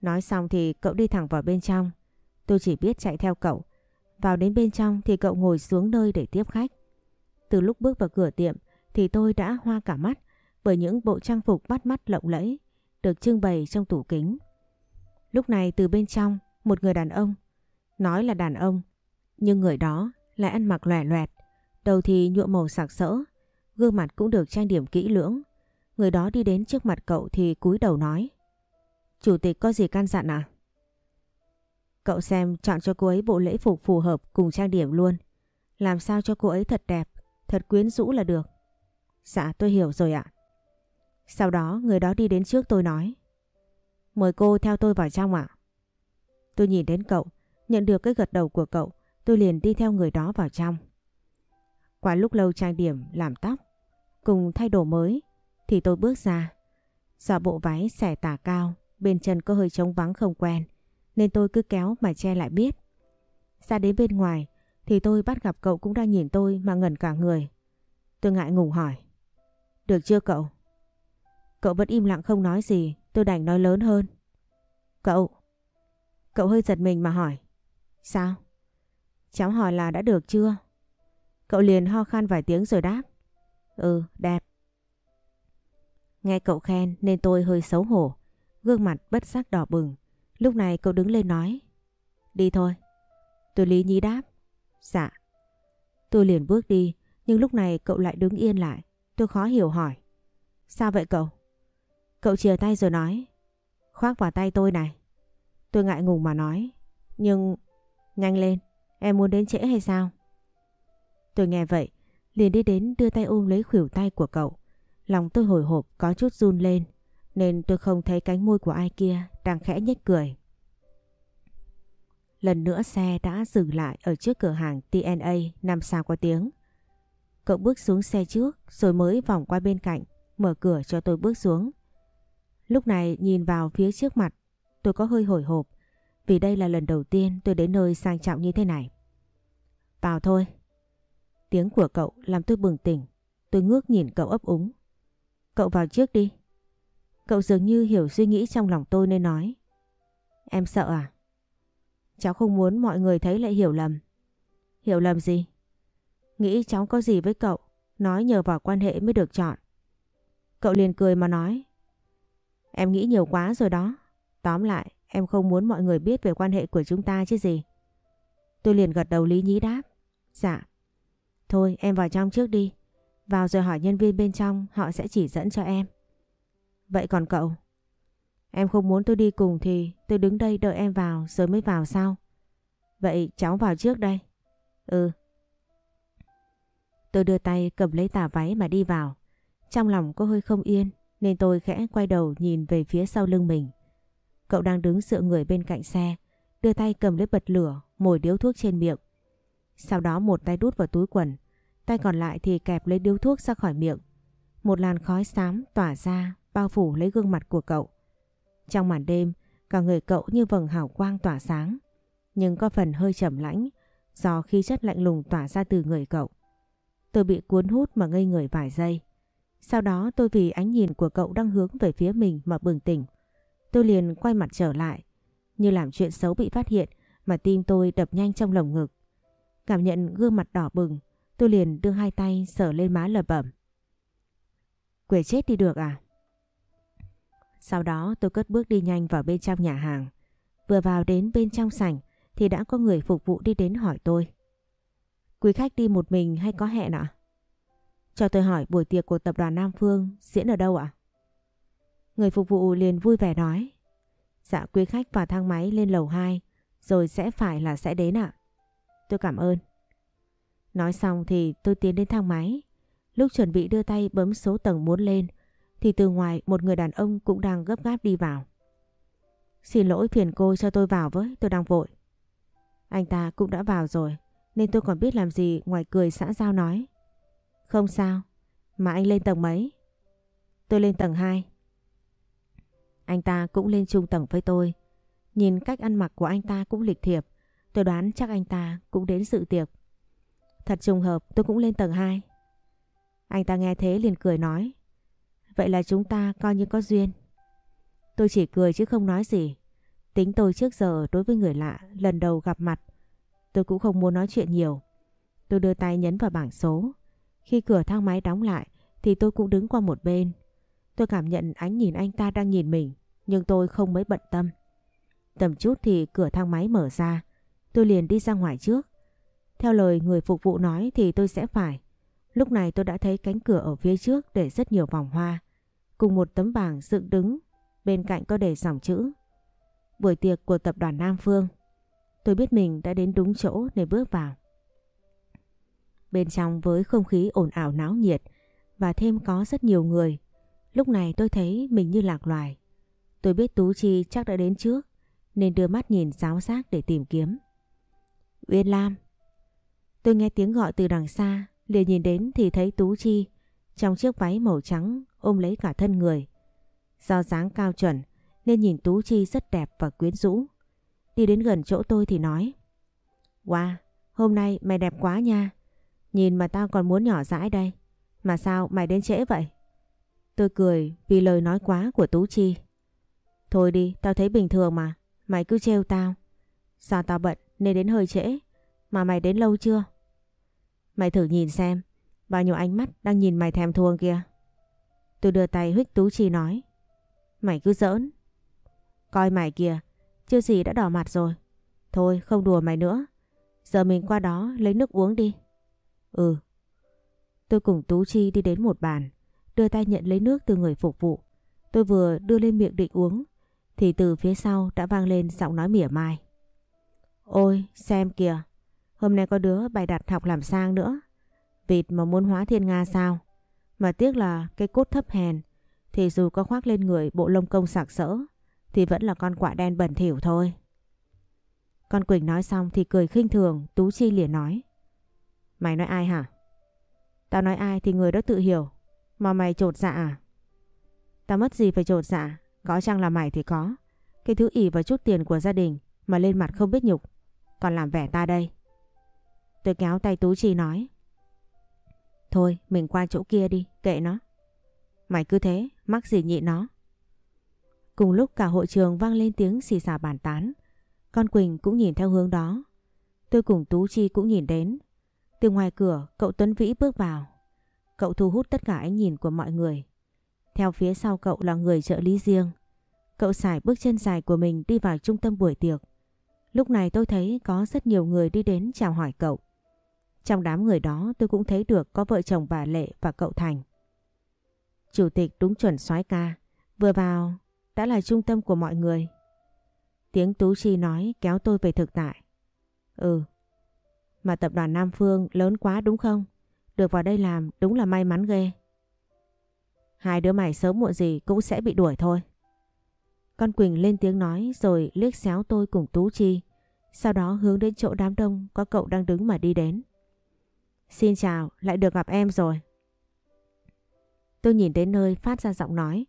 Nói xong thì cậu đi thẳng vào bên trong. Tôi chỉ biết chạy theo cậu. Vào đến bên trong thì cậu ngồi xuống nơi để tiếp khách. Từ lúc bước vào cửa tiệm thì tôi đã hoa cả mắt bởi những bộ trang phục bắt mắt lộng lẫy được trưng bày trong tủ kính. Lúc này từ bên trong một người đàn ông, nói là đàn ông, nhưng người đó lại ăn mặc lòe loẹt, đầu thì nhuộm màu sặc sỡ, gương mặt cũng được trang điểm kỹ lưỡng. Người đó đi đến trước mặt cậu thì cúi đầu nói. Chủ tịch có gì can dặn à? Cậu xem chọn cho cô ấy bộ lễ phục phù hợp cùng trang điểm luôn. Làm sao cho cô ấy thật đẹp, thật quyến rũ là được. Dạ tôi hiểu rồi ạ. Sau đó người đó đi đến trước tôi nói. Mời cô theo tôi vào trong ạ. Tôi nhìn đến cậu, nhận được cái gật đầu của cậu, tôi liền đi theo người đó vào trong. Qua lúc lâu trang điểm, làm tóc, cùng thay đồ mới, thì tôi bước ra. Do bộ váy xẻ tả cao, bên chân có hơi trống vắng không quen, nên tôi cứ kéo mà che lại biết. Ra đến bên ngoài, thì tôi bắt gặp cậu cũng đang nhìn tôi mà ngẩn cả người. Tôi ngại ngùng hỏi. Được chưa cậu? Cậu vẫn im lặng không nói gì, tôi đành nói lớn hơn. Cậu! Cậu hơi giật mình mà hỏi. Sao? Cháu hỏi là đã được chưa? Cậu liền ho khan vài tiếng rồi đáp. Ừ, đẹp. Nghe cậu khen nên tôi hơi xấu hổ, gương mặt bất giác đỏ bừng. Lúc này cậu đứng lên nói. Đi thôi. Tôi lý nhí đáp. Dạ. Tôi liền bước đi, nhưng lúc này cậu lại đứng yên lại. Tôi khó hiểu hỏi. Sao vậy cậu? Cậu chìa tay rồi nói. Khoác vào tay tôi này. Tôi ngại ngùng mà nói. Nhưng... Nhanh lên, em muốn đến trễ hay sao? Tôi nghe vậy, liền đi đến đưa tay ôm lấy khuỷu tay của cậu. Lòng tôi hồi hộp có chút run lên, nên tôi không thấy cánh môi của ai kia đang khẽ nhếch cười. Lần nữa xe đã dừng lại ở trước cửa hàng TNA năm sao có tiếng. Cậu bước xuống xe trước rồi mới vòng qua bên cạnh, mở cửa cho tôi bước xuống. Lúc này nhìn vào phía trước mặt, tôi có hơi hồi hộp vì đây là lần đầu tiên tôi đến nơi sang trọng như thế này. Vào thôi. Tiếng của cậu làm tôi bừng tỉnh. Tôi ngước nhìn cậu ấp úng. Cậu vào trước đi. Cậu dường như hiểu suy nghĩ trong lòng tôi nên nói. Em sợ à? Cháu không muốn mọi người thấy lại hiểu lầm. Hiểu lầm gì? Nghĩ cháu có gì với cậu, nói nhờ vào quan hệ mới được chọn. Cậu liền cười mà nói. Em nghĩ nhiều quá rồi đó. Tóm lại, em không muốn mọi người biết về quan hệ của chúng ta chứ gì. Tôi liền gật đầu lý nhí đáp. Dạ. Thôi, em vào trong trước đi. Vào rồi hỏi nhân viên bên trong, họ sẽ chỉ dẫn cho em. Vậy còn cậu? Em không muốn tôi đi cùng thì tôi đứng đây đợi em vào rồi mới vào sau. Vậy cháu vào trước đây. Ừ. Tôi đưa tay cầm lấy tà váy mà đi vào. Trong lòng có hơi không yên, nên tôi khẽ quay đầu nhìn về phía sau lưng mình. Cậu đang đứng dựa người bên cạnh xe, đưa tay cầm lấy bật lửa, mồi điếu thuốc trên miệng. Sau đó một tay đút vào túi quần, tay còn lại thì kẹp lấy điếu thuốc ra khỏi miệng. Một làn khói xám tỏa ra, bao phủ lấy gương mặt của cậu. Trong màn đêm, cả người cậu như vầng hào quang tỏa sáng, nhưng có phần hơi trầm lãnh do khí chất lạnh lùng tỏa ra từ người cậu. Tôi bị cuốn hút mà ngây người vài giây. Sau đó tôi vì ánh nhìn của cậu đang hướng về phía mình mà bừng tỉnh. Tôi liền quay mặt trở lại, như làm chuyện xấu bị phát hiện mà tim tôi đập nhanh trong lồng ngực. Cảm nhận gương mặt đỏ bừng, tôi liền đưa hai tay sờ lên má lẩm bẩm. Quể chết đi được à? Sau đó tôi cất bước đi nhanh vào bên trong nhà hàng. Vừa vào đến bên trong sảnh thì đã có người phục vụ đi đến hỏi tôi. Quý khách đi một mình hay có hẹn ạ? Cho tôi hỏi buổi tiệc của tập đoàn Nam Phương diễn ở đâu ạ? Người phục vụ liền vui vẻ nói. Dạ quý khách vào thang máy lên lầu 2 rồi sẽ phải là sẽ đến ạ. Tôi cảm ơn. Nói xong thì tôi tiến đến thang máy. Lúc chuẩn bị đưa tay bấm số tầng muốn lên thì từ ngoài một người đàn ông cũng đang gấp gáp đi vào. Xin lỗi phiền cô cho tôi vào với, tôi đang vội. Anh ta cũng đã vào rồi nên tôi còn biết làm gì ngoài cười xã giao nói. Không sao, mà anh lên tầng mấy? Tôi lên tầng 2. Anh ta cũng lên trung tầng với tôi. Nhìn cách ăn mặc của anh ta cũng lịch thiệp. Tôi đoán chắc anh ta cũng đến sự tiệc. Thật trùng hợp, tôi cũng lên tầng 2. Anh ta nghe thế liền cười nói. Vậy là chúng ta coi như có duyên. Tôi chỉ cười chứ không nói gì. Tính tôi trước giờ đối với người lạ, lần đầu gặp mặt. Tôi cũng không muốn nói chuyện nhiều. Tôi đưa tay nhấn vào bảng số. Khi cửa thang máy đóng lại, thì tôi cũng đứng qua một bên. Tôi cảm nhận ánh nhìn anh ta đang nhìn mình nhưng tôi không mấy bận tâm. Tầm chút thì cửa thang máy mở ra. Tôi liền đi ra ngoài trước. Theo lời người phục vụ nói thì tôi sẽ phải. Lúc này tôi đã thấy cánh cửa ở phía trước để rất nhiều vòng hoa. Cùng một tấm bảng dựng đứng. Bên cạnh có để dòng chữ. Buổi tiệc của tập đoàn Nam Phương. Tôi biết mình đã đến đúng chỗ để bước vào. Bên trong với không khí ồn ào náo nhiệt và thêm có rất nhiều người. Lúc này tôi thấy mình như lạc loài. Tôi biết Tú Chi chắc đã đến trước nên đưa mắt nhìn giáo giác để tìm kiếm. Uyên Lam. Tôi nghe tiếng gọi từ đằng xa, liền nhìn đến thì thấy Tú Chi trong chiếc váy màu trắng ôm lấy cả thân người. Do dáng cao chuẩn nên nhìn Tú Chi rất đẹp và quyến rũ. Đi đến gần chỗ tôi thì nói Wow, hôm nay mày đẹp quá nha. Nhìn mà tao còn muốn nhỏ dãi đây. Mà sao mày đến trễ vậy? Tôi cười vì lời nói quá của Tú Chi. Thôi đi, tao thấy bình thường mà. Mày cứ trêu tao. Sao tao bận nên đến hơi trễ. Mà mày đến lâu chưa? Mày thử nhìn xem. Bao nhiêu ánh mắt đang nhìn mày thèm thuồng kìa. Tôi đưa tay huých Tú Chi nói. Mày cứ giỡn. Coi mày kìa. Chưa gì đã đỏ mặt rồi. Thôi không đùa mày nữa. Giờ mình qua đó lấy nước uống đi. Ừ. Tôi cùng Tú Chi đi đến một bàn. Đưa tay nhận lấy nước từ người phục vụ. Tôi vừa đưa lên miệng định uống. Thì từ phía sau đã vang lên giọng nói mỉa mai. Ôi xem kìa. Hôm nay có đứa bày đặt học làm sang nữa. Vịt mà muốn hóa thiên Nga sao? Mà tiếc là cái cốt thấp hèn thì dù có khoác lên người bộ lông công sạc sỡ thì vẫn là con quạ đen bẩn thỉu thôi. Con Quỳnh nói xong thì cười khinh thường, Tú Chi liền nói. Mày nói ai hả? Tao nói ai thì người đó tự hiểu, mà mày trột dạ à? Tao mất gì phải trột dạ, có chăng là mày thì có. Cái thứ ỉ vào chút tiền của gia đình mà lên mặt không biết nhục, còn làm vẻ ta đây. Tôi kéo tay Tú Chi nói. Thôi mình qua chỗ kia đi, kệ nó. Mày cứ thế, mắc gì nhị nó. Cùng lúc cả hội trường vang lên tiếng xì xà bàn tán. Con Quỳnh cũng nhìn theo hướng đó. Tôi cùng Tú Chi cũng nhìn đến. Từ ngoài cửa, cậu Tuấn Vĩ bước vào. Cậu thu hút tất cả ánh nhìn của mọi người. Theo phía sau cậu là người trợ lý riêng. Cậu xài bước chân dài của mình đi vào trung tâm buổi tiệc. Lúc này tôi thấy có rất nhiều người đi đến chào hỏi cậu. Trong đám người đó tôi cũng thấy được có vợ chồng bà Lệ và cậu Thành. Chủ tịch đúng chuẩn soái ca, vừa vào đã là trung tâm của mọi người. Tiếng Tú Chi nói kéo tôi về thực tại. Ừ, mà tập đoàn Nam Phương lớn quá đúng không? Được vào đây làm đúng là may mắn ghê. Hai đứa mày sớm muộn gì cũng sẽ bị đuổi thôi. Con Quỳnh lên tiếng nói rồi liếc xéo tôi cùng Tú Chi. Sau đó hướng đến chỗ đám đông có cậu đang đứng mà đi đến. Xin chào, lại được gặp em rồi. Tôi nhìn đến nơi phát ra giọng nói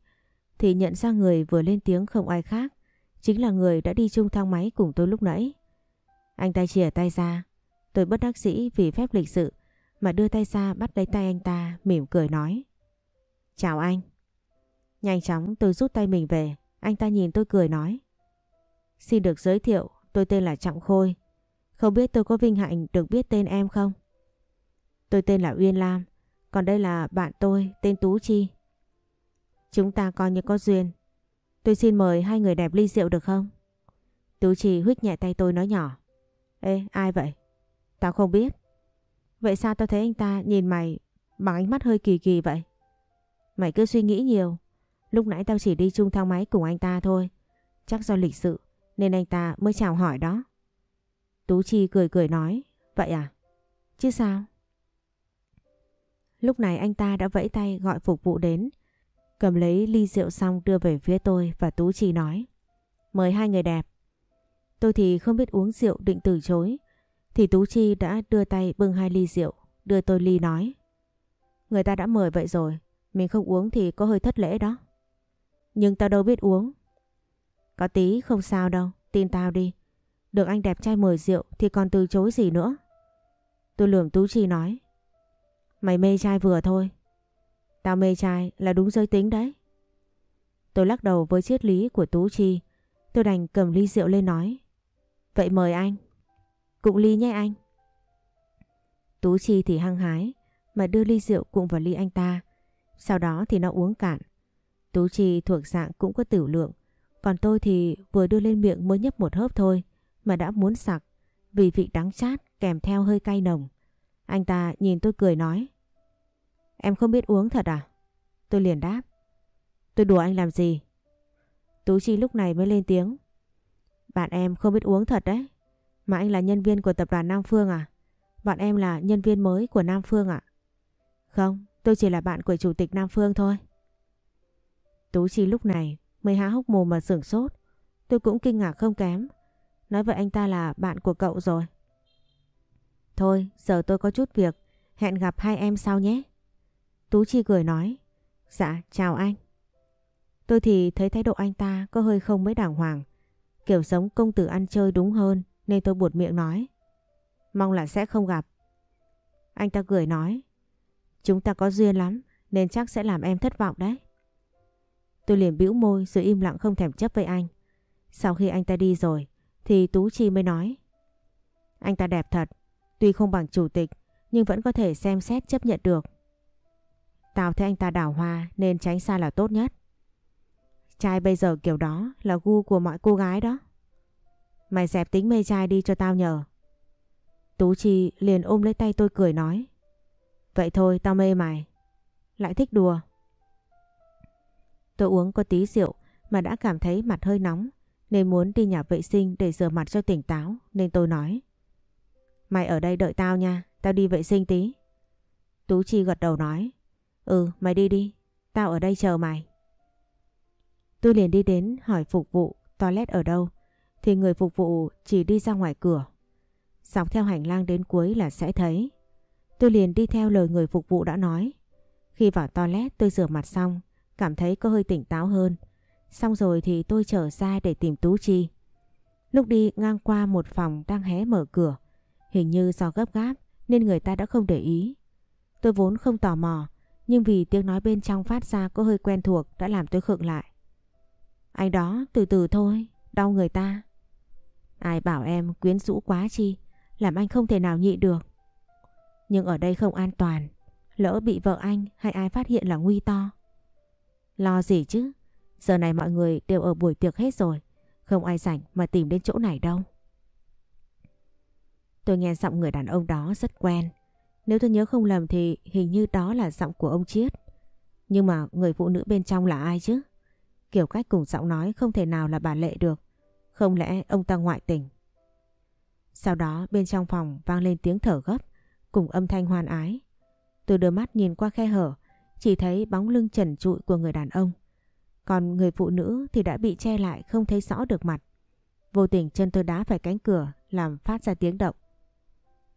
thì nhận ra người vừa lên tiếng không ai khác chính là người đã đi chung thang máy cùng tôi lúc nãy. Anh ta chìa tay ra, tôi bất đắc dĩ vì phép lịch sự mà đưa tay ra bắt lấy tay anh ta mỉm cười nói. Chào anh. Nhanh chóng tôi rút tay mình về, anh ta nhìn tôi cười nói. Xin được giới thiệu, tôi tên là Trọng Khôi. Không biết tôi có vinh hạnh được biết tên em không? Tôi tên là Uyên Lam, còn đây là bạn tôi tên Tú Chi. Chúng ta coi như có duyên. Tôi xin mời hai người đẹp ly rượu được không? Tú Chi huých nhẹ tay tôi nói nhỏ. Ê, ai vậy? Tao không biết. Vậy sao tao thấy anh ta nhìn mày bằng ánh mắt hơi kỳ kỳ vậy? Mày cứ suy nghĩ nhiều. Lúc nãy tao chỉ đi chung thang máy cùng anh ta thôi. Chắc do lịch sự nên anh ta mới chào hỏi đó. Tú Chi cười cười nói. Vậy à? Chứ sao? Lúc này anh ta đã vẫy tay gọi phục vụ đến. Cầm lấy ly rượu xong đưa về phía tôi và Tú Chi nói. Mời hai người đẹp. Tôi thì không biết uống rượu định từ chối. Thì Tú Chi đã đưa tay bưng hai ly rượu, đưa tôi ly nói. Người ta đã mời vậy rồi, mình không uống thì có hơi thất lễ đó. Nhưng tao đâu biết uống. Có tí không sao đâu, tin tao đi. Được anh đẹp trai mời rượu thì còn từ chối gì nữa. Tôi lườm Tú Chi nói. Mày mê trai vừa thôi. Tao mê trai là đúng giới tính đấy. Tôi lắc đầu với triết lý của Tú Chi. Tôi đành cầm ly rượu lên nói. Vậy mời anh. Cụng ly nhé anh. Tú Chi thì hăng hái mà đưa ly rượu cùng vào ly anh ta. Sau đó thì nó uống cạn. Tú Chi thuộc dạng cũng có tiểu lượng. Còn tôi thì vừa đưa lên miệng mới nhấp một hớp thôi mà đã muốn sặc vì vị đắng chát kèm theo hơi cay nồng. Anh ta nhìn tôi cười nói. Em không biết uống thật à? Tôi liền đáp. Tôi đùa anh làm gì? Tú Chi lúc này mới lên tiếng. Bạn em không biết uống thật đấy. Mà anh là nhân viên của tập đoàn Nam Phương à? Bọn em là nhân viên mới của Nam Phương ạ. Không, tôi chỉ là bạn của chủ tịch Nam Phương thôi. Tú Chi lúc này mới há hốc mồm mà sửng sốt. Tôi cũng kinh ngạc không kém. Nói vậy anh ta là bạn của cậu rồi. Thôi, giờ tôi có chút việc. Hẹn gặp hai em sau nhé. Tú Chi cười nói. Dạ, chào anh. Tôi thì thấy thái độ anh ta có hơi không mấy đàng hoàng. Kiểu giống công tử ăn chơi đúng hơn nên tôi buột miệng nói. Mong là sẽ không gặp. Anh ta cười nói. Chúng ta có duyên lắm nên chắc sẽ làm em thất vọng đấy. Tôi liền bĩu môi rồi im lặng không thèm chấp với anh. Sau khi anh ta đi rồi thì Tú Chi mới nói. Anh ta đẹp thật, tuy không bằng chủ tịch nhưng vẫn có thể xem xét chấp nhận được. Tao thấy anh ta đào hoa nên tránh xa là tốt nhất. Trai bây giờ kiểu đó là gu của mọi cô gái đó. Mày dẹp tính mê trai đi cho tao nhờ. Tú Chi liền ôm lấy tay tôi cười nói. Vậy thôi tao mê mày. Lại thích đùa. Tôi uống có tí rượu mà đã cảm thấy mặt hơi nóng nên muốn đi nhà vệ sinh để rửa mặt cho tỉnh táo nên tôi nói. Mày ở đây đợi tao nha, tao đi vệ sinh tí. Tú Chi gật đầu nói. Ừ, mày đi đi, tao ở đây chờ mày. Tôi liền đi đến hỏi phục vụ toilet ở đâu thì người phục vụ chỉ đi ra ngoài cửa. Dọc theo hành lang đến cuối là sẽ thấy. Tôi liền đi theo lời người phục vụ đã nói. Khi vào toilet tôi rửa mặt xong, cảm thấy có hơi tỉnh táo hơn. Xong rồi thì tôi trở ra để tìm Tú Chi. Lúc đi ngang qua một phòng đang hé mở cửa. Hình như do gấp gáp nên người ta đã không để ý. Tôi vốn không tò mò, nhưng vì tiếng nói bên trong phát ra có hơi quen thuộc đã làm tôi khựng lại. Anh đó từ từ thôi, đau người ta. Ai bảo em quyến rũ quá chi, làm anh không thể nào nhị được. Nhưng ở đây không an toàn, lỡ bị vợ anh hay ai phát hiện là nguy to. Lo gì chứ, giờ này mọi người đều ở buổi tiệc hết rồi, không ai rảnh mà tìm đến chỗ này đâu. Tôi nghe giọng người đàn ông đó rất quen. Nếu tôi nhớ không lầm thì hình như đó là giọng của ông Chiết. Nhưng mà người phụ nữ bên trong là ai chứ? Kiểu cách cùng giọng nói không thể nào là bà Lệ được. Không lẽ ông ta ngoại tình? Sau đó bên trong phòng vang lên tiếng thở gấp cùng âm thanh hoan ái. Tôi đưa mắt nhìn qua khe hở, chỉ thấy bóng lưng trần trụi của người đàn ông. Còn người phụ nữ thì đã bị che lại không thấy rõ được mặt. Vô tình chân tôi đá phải cánh cửa làm phát ra tiếng động.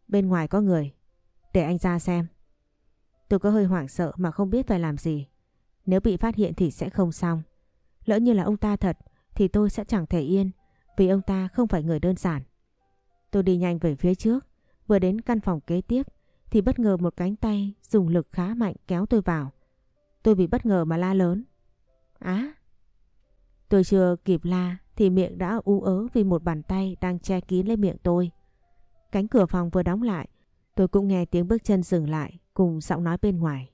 Bên ngoài có người, để anh ra xem. Tôi có hơi hoảng sợ mà không biết phải làm gì. Nếu bị phát hiện thì sẽ không xong. Lỡ như là ông ta thật thì tôi sẽ chẳng thể yên vì ông ta không phải người đơn giản. Tôi đi nhanh về phía trước, vừa đến căn phòng kế tiếp thì bất ngờ một cánh tay dùng lực khá mạnh kéo tôi vào. Tôi bị bất ngờ mà la lớn. Á! Tôi chưa kịp la thì miệng đã u ớ vì một bàn tay đang che kín lấy miệng tôi. Cánh cửa phòng vừa đóng lại, tôi cũng nghe tiếng bước chân dừng lại cùng giọng nói bên ngoài.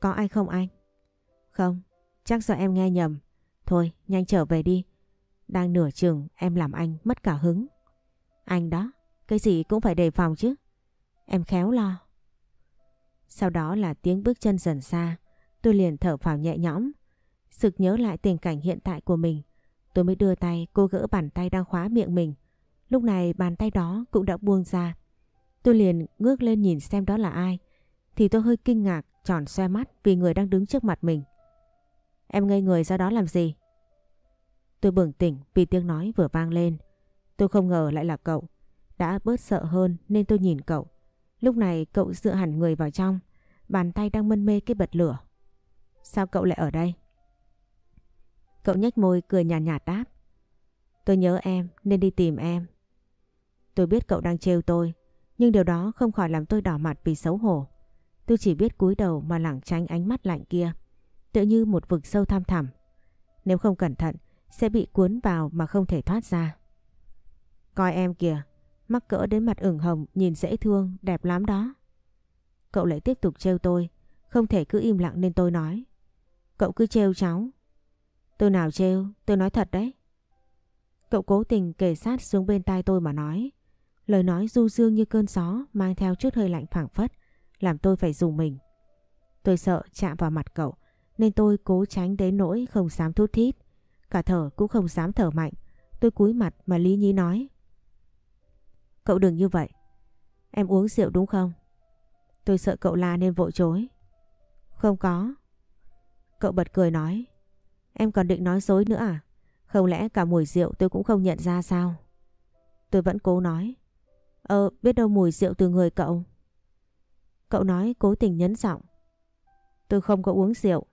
Có ai không anh? Không, chắc do em nghe nhầm. Thôi, nhanh trở về đi. Đang nửa chừng em làm anh mất cả hứng. Anh đó, cái gì cũng phải đề phòng chứ. Em khéo lo. Sau đó là tiếng bước chân dần xa. Tôi liền thở phào nhẹ nhõm. Sực nhớ lại tình cảnh hiện tại của mình. Tôi mới đưa tay cô gỡ bàn tay đang khóa miệng mình. Lúc này bàn tay đó cũng đã buông ra. Tôi liền ngước lên nhìn xem đó là ai. Thì tôi hơi kinh ngạc tròn xoe mắt vì người đang đứng trước mặt mình. Em ngây người ra đó làm gì? Tôi bừng tỉnh vì tiếng nói vừa vang lên. Tôi không ngờ lại là cậu. Đã bớt sợ hơn nên tôi nhìn cậu. Lúc này cậu dựa hẳn người vào trong. Bàn tay đang mân mê cái bật lửa. Sao cậu lại ở đây? Cậu nhếch môi cười nhạt nhạt đáp. Tôi nhớ em nên đi tìm em. Tôi biết cậu đang trêu tôi. Nhưng điều đó không khỏi làm tôi đỏ mặt vì xấu hổ. Tôi chỉ biết cúi đầu mà lảng tránh ánh mắt lạnh kia. Tựa như một vực sâu tham thẳm. Nếu không cẩn thận sẽ bị cuốn vào mà không thể thoát ra. Coi em kìa, mắc cỡ đến mặt ửng hồng nhìn dễ thương, đẹp lắm đó. Cậu lại tiếp tục trêu tôi, không thể cứ im lặng nên tôi nói. Cậu cứ trêu cháu. Tôi nào trêu, tôi nói thật đấy. Cậu cố tình kề sát xuống bên tai tôi mà nói. Lời nói du dương như cơn gió mang theo chút hơi lạnh phảng phất, làm tôi phải dùng mình. Tôi sợ chạm vào mặt cậu, nên tôi cố tránh đến nỗi không dám thút thít. Cả thở cũng không dám thở mạnh. Tôi cúi mặt mà lý nhí nói. Cậu đừng như vậy. Em uống rượu đúng không? Tôi sợ cậu la nên vội chối. Không có. Cậu bật cười nói. Em còn định nói dối nữa à? Không lẽ cả mùi rượu tôi cũng không nhận ra sao? Tôi vẫn cố nói. Ờ, biết đâu mùi rượu từ người cậu. Cậu nói cố tình nhấn giọng. Tôi không có uống rượu.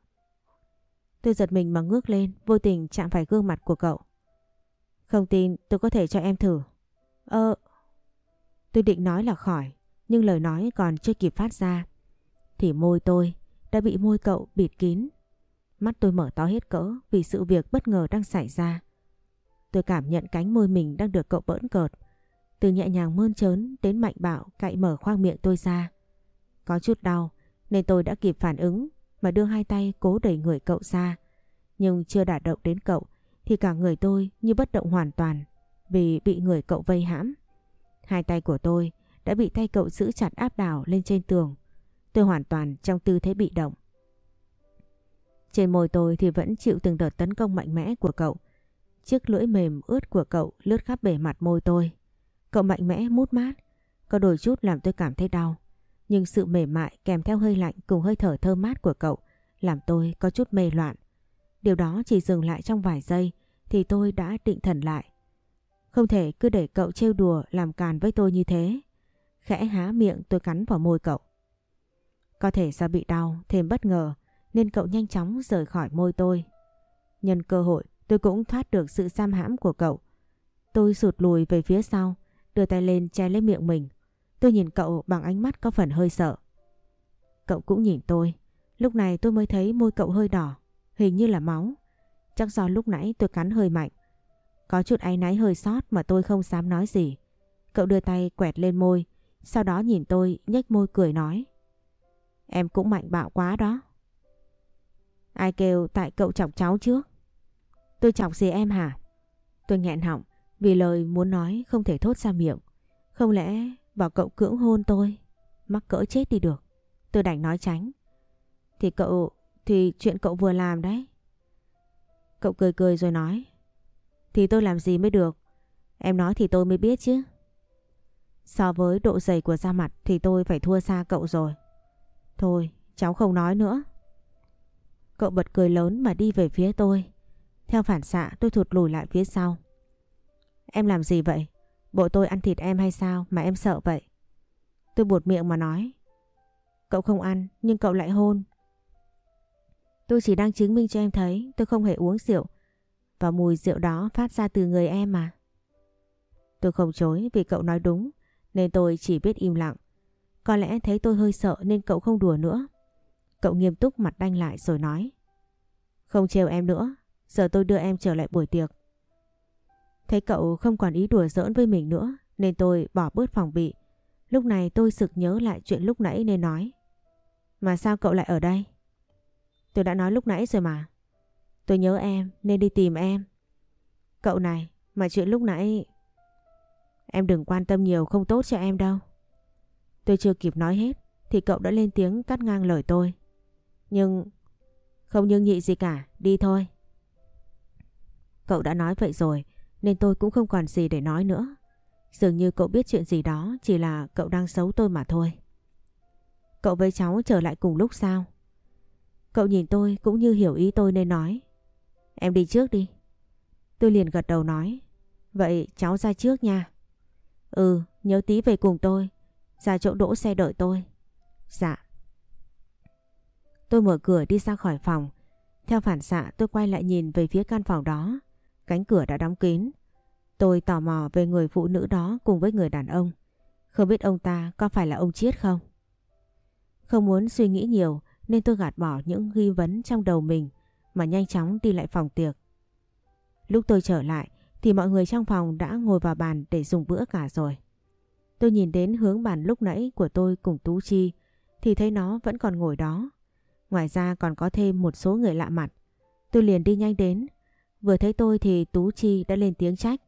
Tôi giật mình mà ngước lên, vô tình chạm phải gương mặt của cậu. Không tin tôi có thể cho em thử. Ờ... Tôi định nói là khỏi, nhưng lời nói còn chưa kịp phát ra. Thì môi tôi đã bị môi cậu bịt kín. Mắt tôi mở to hết cỡ vì sự việc bất ngờ đang xảy ra. Tôi cảm nhận cánh môi mình đang được cậu bỡn cợt. Từ nhẹ nhàng mơn trớn đến mạnh bạo cậy mở khoang miệng tôi ra. Có chút đau nên tôi đã kịp phản ứng mà đưa hai tay cố đẩy người cậu ra. Nhưng chưa đả động đến cậu thì cả người tôi như bất động hoàn toàn vì bị người cậu vây hãm. Hai tay của tôi đã bị tay cậu giữ chặt áp đảo lên trên tường. Tôi hoàn toàn trong tư thế bị động. Trên môi tôi thì vẫn chịu từng đợt tấn công mạnh mẽ của cậu. Chiếc lưỡi mềm ướt của cậu lướt khắp bề mặt môi tôi. Cậu mạnh mẽ mút mát, có đôi chút làm tôi cảm thấy đau. Nhưng sự mềm mại kèm theo hơi lạnh cùng hơi thở thơm mát của cậu làm tôi có chút mê loạn. Điều đó chỉ dừng lại trong vài giây thì tôi đã định thần lại. Không thể cứ để cậu trêu đùa làm càn với tôi như thế. Khẽ há miệng tôi cắn vào môi cậu. Có thể do bị đau thêm bất ngờ nên cậu nhanh chóng rời khỏi môi tôi. Nhân cơ hội tôi cũng thoát được sự giam hãm của cậu. Tôi sụt lùi về phía sau, đưa tay lên che lấy miệng mình. Tôi nhìn cậu bằng ánh mắt có phần hơi sợ. Cậu cũng nhìn tôi. Lúc này tôi mới thấy môi cậu hơi đỏ, hình như là máu. Chắc do lúc nãy tôi cắn hơi mạnh. Có chút áy náy hơi sót mà tôi không dám nói gì. Cậu đưa tay quẹt lên môi, sau đó nhìn tôi nhếch môi cười nói. Em cũng mạnh bạo quá đó. Ai kêu tại cậu chọc cháu trước? Tôi chọc gì em hả? Tôi nghẹn họng vì lời muốn nói không thể thốt ra miệng. Không lẽ bảo cậu cưỡng hôn tôi? Mắc cỡ chết đi được. Tôi đành nói tránh. Thì cậu, thì chuyện cậu vừa làm đấy. Cậu cười cười rồi nói. Thì tôi làm gì mới được? Em nói thì tôi mới biết chứ. So với độ dày của da mặt thì tôi phải thua xa cậu rồi. Thôi, cháu không nói nữa. Cậu bật cười lớn mà đi về phía tôi. Theo phản xạ tôi thụt lùi lại phía sau. Em làm gì vậy? Bộ tôi ăn thịt em hay sao mà em sợ vậy? Tôi buột miệng mà nói. Cậu không ăn nhưng cậu lại hôn. Tôi chỉ đang chứng minh cho em thấy tôi không hề uống rượu. Và mùi rượu đó phát ra từ người em mà. Tôi không chối vì cậu nói đúng nên tôi chỉ biết im lặng. Có lẽ thấy tôi hơi sợ nên cậu không đùa nữa. Cậu nghiêm túc mặt đanh lại rồi nói. Không trêu em nữa, giờ tôi đưa em trở lại buổi tiệc. Thấy cậu không còn ý đùa giỡn với mình nữa nên tôi bỏ bớt phòng bị. Lúc này tôi sực nhớ lại chuyện lúc nãy nên nói. Mà sao cậu lại ở đây? Tôi đã nói lúc nãy rồi mà. Tôi nhớ em nên đi tìm em. Cậu này, mà chuyện lúc nãy... Em đừng quan tâm nhiều không tốt cho em đâu. Tôi chưa kịp nói hết thì cậu đã lên tiếng cắt ngang lời tôi. Nhưng... Không nhưng nhị gì cả, đi thôi. Cậu đã nói vậy rồi nên tôi cũng không còn gì để nói nữa. Dường như cậu biết chuyện gì đó chỉ là cậu đang xấu tôi mà thôi. Cậu với cháu trở lại cùng lúc sao? Cậu nhìn tôi cũng như hiểu ý tôi nên nói. Em đi trước đi. Tôi liền gật đầu nói. Vậy cháu ra trước nha. Ừ, nhớ tí về cùng tôi. Ra chỗ đỗ xe đợi tôi. Dạ. Tôi mở cửa đi ra khỏi phòng. Theo phản xạ tôi quay lại nhìn về phía căn phòng đó. Cánh cửa đã đóng kín. Tôi tò mò về người phụ nữ đó cùng với người đàn ông. Không biết ông ta có phải là ông Chiết không? Không muốn suy nghĩ nhiều nên tôi gạt bỏ những nghi vấn trong đầu mình mà nhanh chóng đi lại phòng tiệc. Lúc tôi trở lại, thì mọi người trong phòng đã ngồi vào bàn để dùng bữa cả rồi. Tôi nhìn đến hướng bàn lúc nãy của tôi cùng Tú Chi, thì thấy nó vẫn còn ngồi đó. Ngoài ra còn có thêm một số người lạ mặt. Tôi liền đi nhanh đến. Vừa thấy tôi thì Tú Chi đã lên tiếng trách.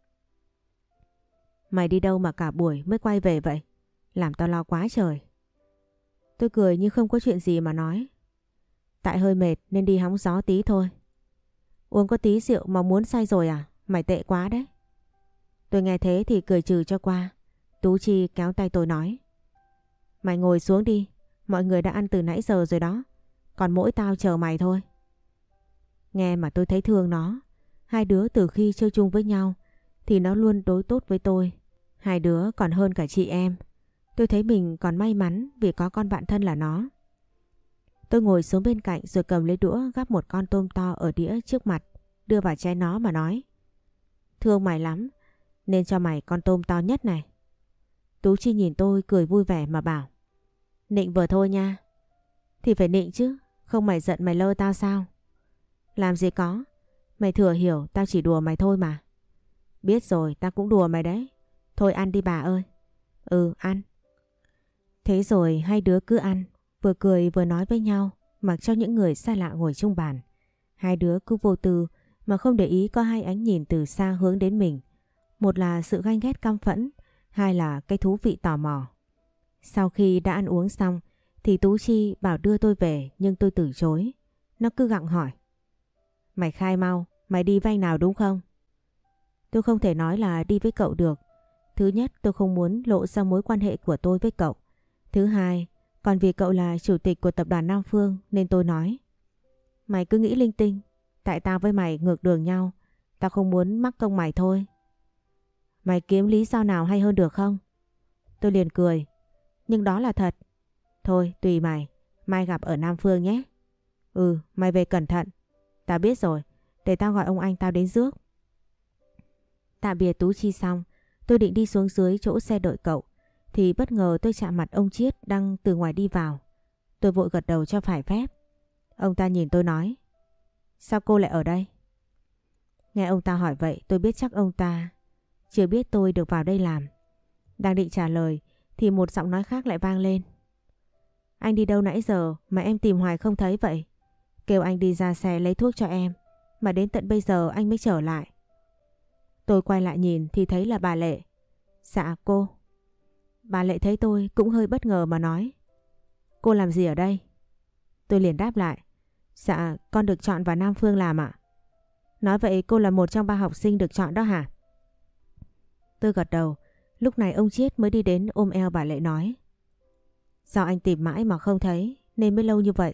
Mày đi đâu mà cả buổi mới quay về vậy? Làm tao lo quá trời. Tôi cười như không có chuyện gì mà nói. Tại hơi mệt nên đi hóng gió tí thôi. Uống có tí rượu mà muốn say rồi à? Mày tệ quá đấy. Tôi nghe thế thì cười trừ cho qua. Tú Chi kéo tay tôi nói. Mày ngồi xuống đi. Mọi người đã ăn từ nãy giờ rồi đó. Còn mỗi tao chờ mày thôi. Nghe mà tôi thấy thương nó. Hai đứa từ khi chơi chung với nhau thì nó luôn đối tốt với tôi. Hai đứa còn hơn cả chị em. Tôi thấy mình còn may mắn vì có con bạn thân là nó. Tôi ngồi xuống bên cạnh rồi cầm lấy đũa gắp một con tôm to ở đĩa trước mặt, đưa vào chén nó mà nói. Thương mày lắm, nên cho mày con tôm to nhất này. Tú Chi nhìn tôi cười vui vẻ mà bảo. Nịnh vừa thôi nha. Thì phải nịnh chứ, không mày giận mày lơ tao sao? Làm gì có, mày thừa hiểu tao chỉ đùa mày thôi mà. Biết rồi, tao cũng đùa mày đấy. Thôi ăn đi bà ơi. Ừ, ăn. Thế rồi hai đứa cứ ăn, vừa cười vừa nói với nhau, mặc cho những người xa lạ ngồi chung bàn. Hai đứa cứ vô tư mà không để ý có hai ánh nhìn từ xa hướng đến mình. Một là sự ganh ghét căm phẫn, hai là cái thú vị tò mò. Sau khi đã ăn uống xong thì Tú Chi bảo đưa tôi về nhưng tôi từ chối. Nó cứ gặng hỏi. Mày khai mau, mày đi vay nào đúng không? Tôi không thể nói là đi với cậu được. Thứ nhất tôi không muốn lộ ra mối quan hệ của tôi với cậu. Thứ hai, còn vì cậu là chủ tịch của tập đoàn Nam Phương nên tôi nói. Mày cứ nghĩ linh tinh, tại tao với mày ngược đường nhau, tao không muốn mắc công mày thôi. Mày kiếm lý do nào hay hơn được không? Tôi liền cười, nhưng đó là thật. Thôi tùy mày, mai gặp ở Nam Phương nhé. Ừ, mày về cẩn thận. Tao biết rồi, để tao gọi ông anh tao đến rước. Tạm biệt Tú Chi xong, tôi định đi xuống dưới chỗ xe đợi cậu. Thì bất ngờ tôi chạm mặt ông Chiết đang từ ngoài đi vào. Tôi vội gật đầu cho phải phép. Ông ta nhìn tôi nói. Sao cô lại ở đây? Nghe ông ta hỏi vậy, tôi biết chắc ông ta chưa biết tôi được vào đây làm. Đang định trả lời, thì một giọng nói khác lại vang lên. Anh đi đâu nãy giờ mà em tìm hoài không thấy vậy? Kêu anh đi ra xe lấy thuốc cho em. Mà đến tận bây giờ anh mới trở lại. Tôi quay lại nhìn thì thấy là bà Lệ. Dạ cô. Bà Lệ thấy tôi cũng hơi bất ngờ mà nói. Cô làm gì ở đây? Tôi liền đáp lại. Dạ con được chọn vào Nam Phương làm ạ. Nói vậy cô là một trong ba học sinh được chọn đó hả? Tôi gật đầu. Lúc này ông Chiết mới đi đến ôm eo bà Lệ nói. Do anh tìm mãi mà không thấy, nên mới lâu như vậy.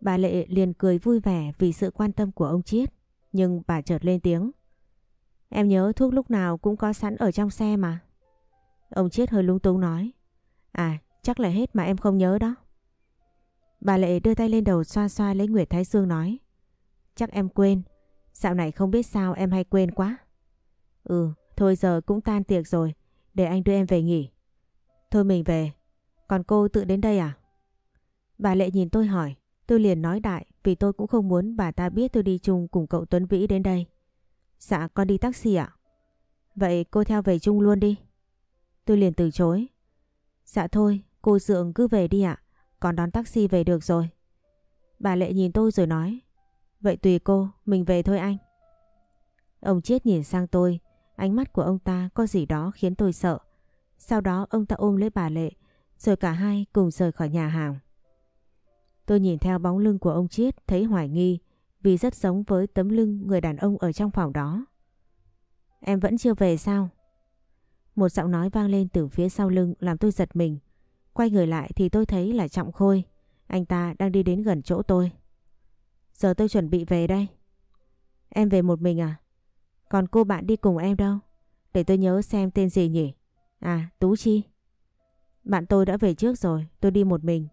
Bà Lệ liền cười vui vẻ vì sự quan tâm của ông Chiết. Nhưng bà chợt lên tiếng. Em nhớ thuốc lúc nào cũng có sẵn ở trong xe mà. Ông Chiết hơi lung tung nói. À chắc là hết mà em không nhớ đó. Bà Lệ đưa tay lên đầu xoa xoa lấy Nguyệt Thái Dương nói. Chắc em quên. Dạo này không biết sao em hay quên quá. Ừ, thôi giờ cũng tan tiệc rồi. Để anh đưa em về nghỉ. Thôi mình về. Còn cô tự đến đây à? Bà Lệ nhìn tôi hỏi. Tôi liền nói đại vì tôi cũng không muốn bà ta biết tôi đi chung cùng cậu Tuấn Vĩ đến đây. Dạ con đi taxi ạ. Vậy cô theo về chung luôn đi. Tôi liền từ chối. Dạ thôi, cô Dượng cứ về đi ạ. Còn đón taxi về được rồi. Bà Lệ nhìn tôi rồi nói. Vậy tùy cô, mình về thôi anh. Ông Chiết nhìn sang tôi. Ánh mắt của ông ta có gì đó khiến tôi sợ. Sau đó ông ta ôm lấy bà Lệ. Rồi cả hai cùng rời khỏi nhà hàng. Tôi nhìn theo bóng lưng của ông Chiết thấy hoài nghi vì rất giống với tấm lưng người đàn ông ở trong phòng đó. Em vẫn chưa về sao? Một giọng nói vang lên từ phía sau lưng làm tôi giật mình. Quay người lại thì tôi thấy là Trọng Khôi. Anh ta đang đi đến gần chỗ tôi. Giờ tôi chuẩn bị về đây. Em về một mình à? Còn cô bạn đi cùng em đâu? Để tôi nhớ xem tên gì nhỉ? À, Tú Chi. Bạn tôi đã về trước rồi, tôi đi một mình.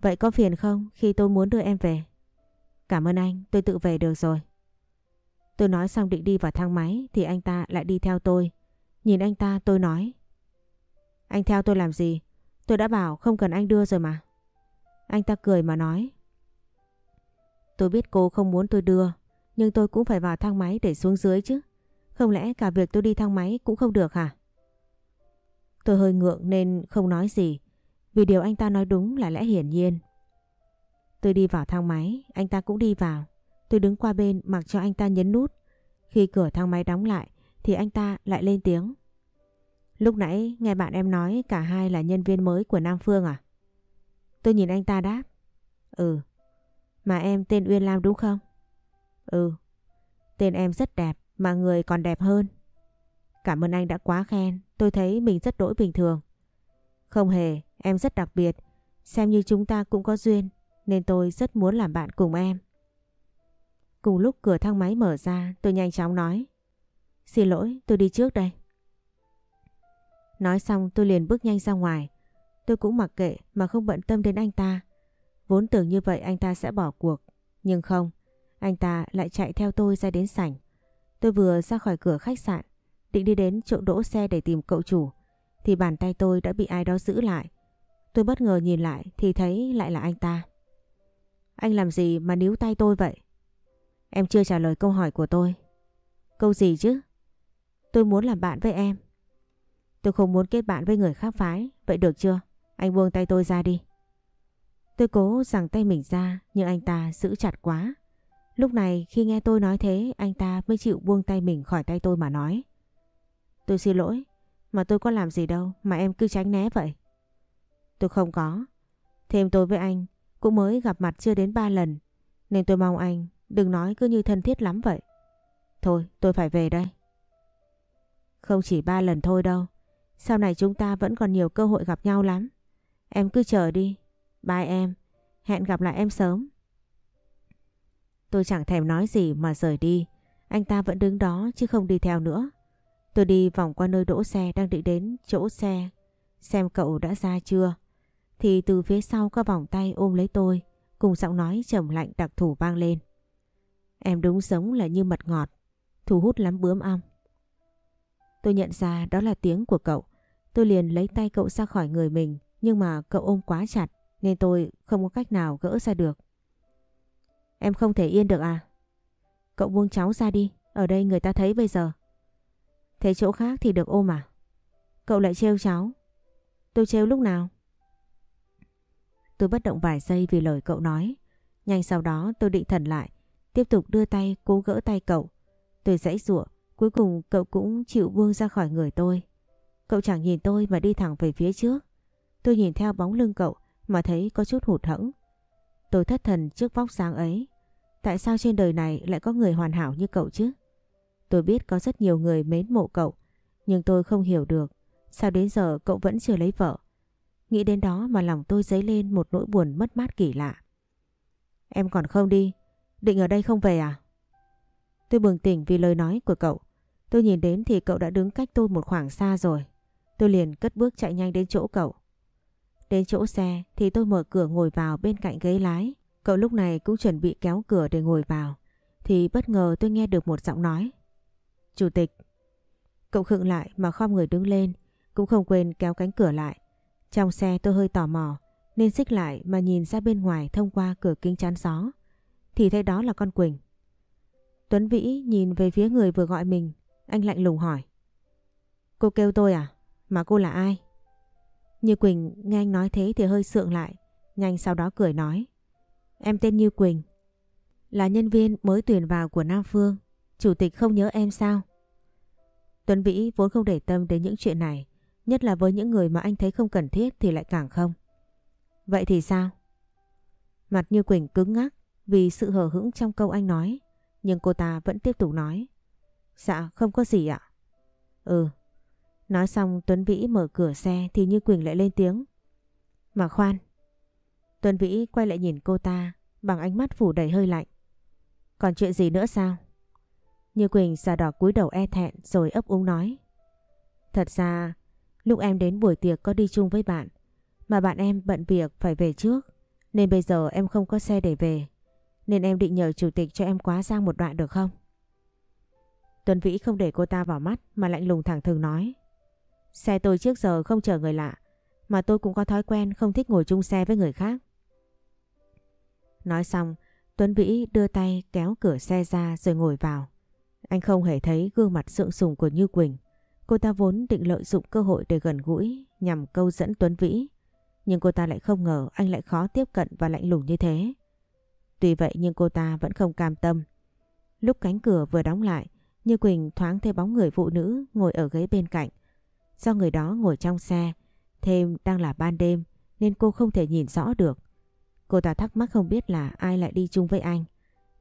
Vậy có phiền không khi tôi muốn đưa em về? Cảm ơn anh, tôi tự về được rồi. Tôi nói xong định đi vào thang máy thì anh ta lại đi theo tôi. Nhìn anh ta tôi nói. Anh theo tôi làm gì? Tôi đã bảo không cần anh đưa rồi mà. Anh ta cười mà nói. Tôi biết cô không muốn tôi đưa, nhưng tôi cũng phải vào thang máy để xuống dưới chứ. Không lẽ cả việc tôi đi thang máy cũng không được hả? Tôi hơi ngượng nên không nói gì, vì điều anh ta nói đúng là lẽ hiển nhiên. Tôi đi vào thang máy, anh ta cũng đi vào. Tôi đứng qua bên mặc cho anh ta nhấn nút. Khi cửa thang máy đóng lại thì anh ta lại lên tiếng. Lúc nãy nghe bạn em nói cả hai là nhân viên mới của Nam Phương à? Tôi nhìn anh ta đáp. Ừ. Mà em tên Uyên Lam đúng không? Ừ. Tên em rất đẹp mà người còn đẹp hơn. Cảm ơn anh đã quá khen. Tôi thấy mình rất đỗi bình thường. Không hề, em rất đặc biệt. Xem như chúng ta cũng có duyên nên tôi rất muốn làm bạn cùng em. Cùng lúc cửa thang máy mở ra tôi nhanh chóng nói Xin lỗi tôi đi trước đây. Nói xong tôi liền bước nhanh ra ngoài. Tôi cũng mặc kệ mà không bận tâm đến anh ta. Vốn tưởng như vậy anh ta sẽ bỏ cuộc. Nhưng không, anh ta lại chạy theo tôi ra đến sảnh. Tôi vừa ra khỏi cửa khách sạn, định đi đến chỗ đỗ xe để tìm cậu chủ. Thì bàn tay tôi đã bị ai đó giữ lại. Tôi bất ngờ nhìn lại thì thấy lại là anh ta. Anh làm gì mà níu tay tôi vậy? Em chưa trả lời câu hỏi của tôi. Câu gì chứ? Tôi muốn làm bạn với em. Tôi không muốn kết bạn với người khác phái. Vậy được chưa? Anh buông tay tôi ra đi. Tôi cố giằng tay mình ra nhưng anh ta giữ chặt quá. Lúc này khi nghe tôi nói thế anh ta mới chịu buông tay mình khỏi tay tôi mà nói. Tôi xin lỗi, mà tôi có làm gì đâu mà em cứ tránh né vậy. Tôi không có. Thêm tôi với anh cũng mới gặp mặt chưa đến ba lần nên tôi mong anh đừng nói cứ như thân thiết lắm vậy. Thôi tôi phải về đây. Không chỉ ba lần thôi đâu. Sau này chúng ta vẫn còn nhiều cơ hội gặp nhau lắm. Em cứ chờ đi. Bye em. Hẹn gặp lại em sớm. Tôi chẳng thèm nói gì mà rời đi. Anh ta vẫn đứng đó chứ không đi theo nữa. Tôi đi vòng qua nơi đỗ xe đang định đến chỗ xe. Xem cậu đã ra chưa. Thì từ phía sau có vòng tay ôm lấy tôi. Cùng giọng nói trầm lạnh đặc thủ vang lên. Em đúng giống là như mật ngọt. Thu hút lắm bướm ong. Tôi nhận ra đó là tiếng của cậu. Tôi liền lấy tay cậu ra khỏi người mình. Nhưng mà cậu ôm quá chặt, nên tôi không có cách nào gỡ ra được. Em không thể yên được à? Cậu buông cháu ra đi. Ở đây người ta thấy bây giờ. Thế chỗ khác thì được ôm à? Cậu lại trêu cháu. Tôi trêu lúc nào? Tôi bất động vài giây vì lời cậu nói. Nhanh sau đó tôi định thần lại. Tiếp tục đưa tay cố gỡ tay cậu. Tôi dãy ruộng Cuối cùng cậu cũng chịu buông ra khỏi người tôi. Cậu chẳng nhìn tôi mà đi thẳng về phía trước. Tôi nhìn theo bóng lưng cậu mà thấy có chút hụt hẫng. Tôi thất thần trước vóc dáng ấy. Tại sao trên đời này lại có người hoàn hảo như cậu chứ? Tôi biết có rất nhiều người mến mộ cậu, nhưng tôi không hiểu được sao đến giờ cậu vẫn chưa lấy vợ. Nghĩ đến đó mà lòng tôi dấy lên một nỗi buồn mất mát kỳ lạ. Em còn không đi, định ở đây không về à? Tôi bừng tỉnh vì lời nói của cậu. Tôi nhìn đến thì cậu đã đứng cách tôi một khoảng xa rồi. Tôi liền cất bước chạy nhanh đến chỗ cậu. Đến chỗ xe thì tôi mở cửa ngồi vào bên cạnh ghế lái. Cậu lúc này cũng chuẩn bị kéo cửa để ngồi vào. Thì bất ngờ tôi nghe được một giọng nói. Chủ tịch. Cậu khựng lại mà khom người đứng lên. Cũng không quên kéo cánh cửa lại. Trong xe tôi hơi tò mò. Nên xích lại mà nhìn ra bên ngoài thông qua cửa kính chắn gió. Thì thấy đó là con Quỳnh. Tuấn Vĩ nhìn về phía người vừa gọi mình. Anh lạnh lùng hỏi. Cô kêu tôi à? Mà cô là ai? Như Quỳnh nghe anh nói thế thì hơi sượng lại. Nhanh sau đó cười nói. Em tên Như Quỳnh. Là nhân viên mới tuyển vào của Nam Phương. Chủ tịch không nhớ em sao? Tuấn Vĩ vốn không để tâm đến những chuyện này. Nhất là với những người mà anh thấy không cần thiết thì lại càng không. Vậy thì sao? Mặt Như Quỳnh cứng ngắc vì sự hờ hững trong câu anh nói. Nhưng cô ta vẫn tiếp tục nói. Dạ không có gì ạ. Ừ. Nói xong, Tuấn Vĩ mở cửa xe thì Như Quỳnh lại lên tiếng. Mà khoan. Tuấn Vĩ quay lại nhìn cô ta, bằng ánh mắt phủ đầy hơi lạnh. Còn chuyện gì nữa sao? Như Quỳnh xà đỏ cúi đầu e thẹn rồi ấp úng nói. Thật ra, lúc em đến buổi tiệc có đi chung với bạn, mà bạn em bận việc phải về trước, nên bây giờ em không có xe để về, nên em định nhờ chủ tịch cho em quá sang một đoạn được không? Tuấn Vĩ không để cô ta vào mắt mà lạnh lùng thẳng thừng nói. Xe tôi trước giờ không chở người lạ mà tôi cũng có thói quen không thích ngồi chung xe với người khác. Nói xong, Tuấn Vĩ đưa tay kéo cửa xe ra rồi ngồi vào. Anh không hề thấy gương mặt sượng sùng của Như Quỳnh. Cô ta vốn định lợi dụng cơ hội để gần gũi nhằm câu dẫn Tuấn Vĩ. Nhưng cô ta lại không ngờ anh lại khó tiếp cận và lạnh lùng như thế. Tuy vậy nhưng cô ta vẫn không cam tâm. Lúc cánh cửa vừa đóng lại, như Quỳnh thoáng thấy bóng người phụ nữ ngồi ở ghế bên cạnh. Do người đó ngồi trong xe, thêm đang là ban đêm nên cô không thể nhìn rõ được. Cô ta thắc mắc không biết là ai lại đi chung với anh.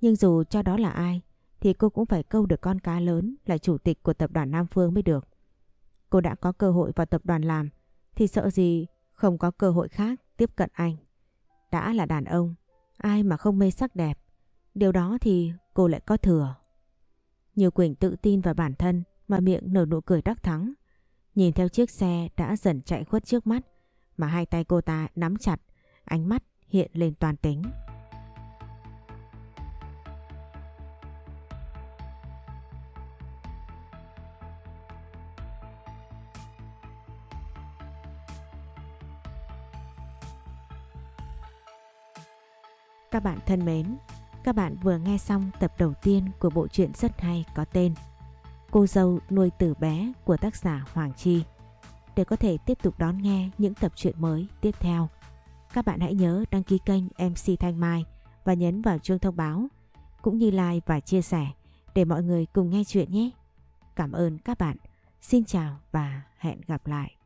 Nhưng dù cho đó là ai thì cô cũng phải câu được con cá lớn là chủ tịch của tập đoàn Nam Phương mới được. Cô đã có cơ hội vào tập đoàn làm thì sợ gì Không có cơ hội khác tiếp cận anh. Đã là đàn ông, ai mà không mê sắc đẹp. Điều đó thì cô lại có thừa. Như Quỳnh tự tin vào bản thân mà miệng nở nụ cười đắc thắng. Nhìn theo chiếc xe đã dần chạy khuất trước mắt mà hai tay cô ta nắm chặt, ánh mắt hiện lên toàn tính. Các bạn thân mến, các bạn vừa nghe xong tập đầu tiên của bộ truyện rất hay có tên Cô dâu nuôi tử bé của tác giả Hoàng Chi. Để có thể tiếp tục đón nghe những tập truyện mới tiếp theo, các bạn hãy nhớ đăng ký kênh MC Thanh Mai và nhấn vào chuông thông báo, cũng như like và chia sẻ để mọi người cùng nghe chuyện nhé. Cảm ơn các bạn. Xin chào và hẹn gặp lại.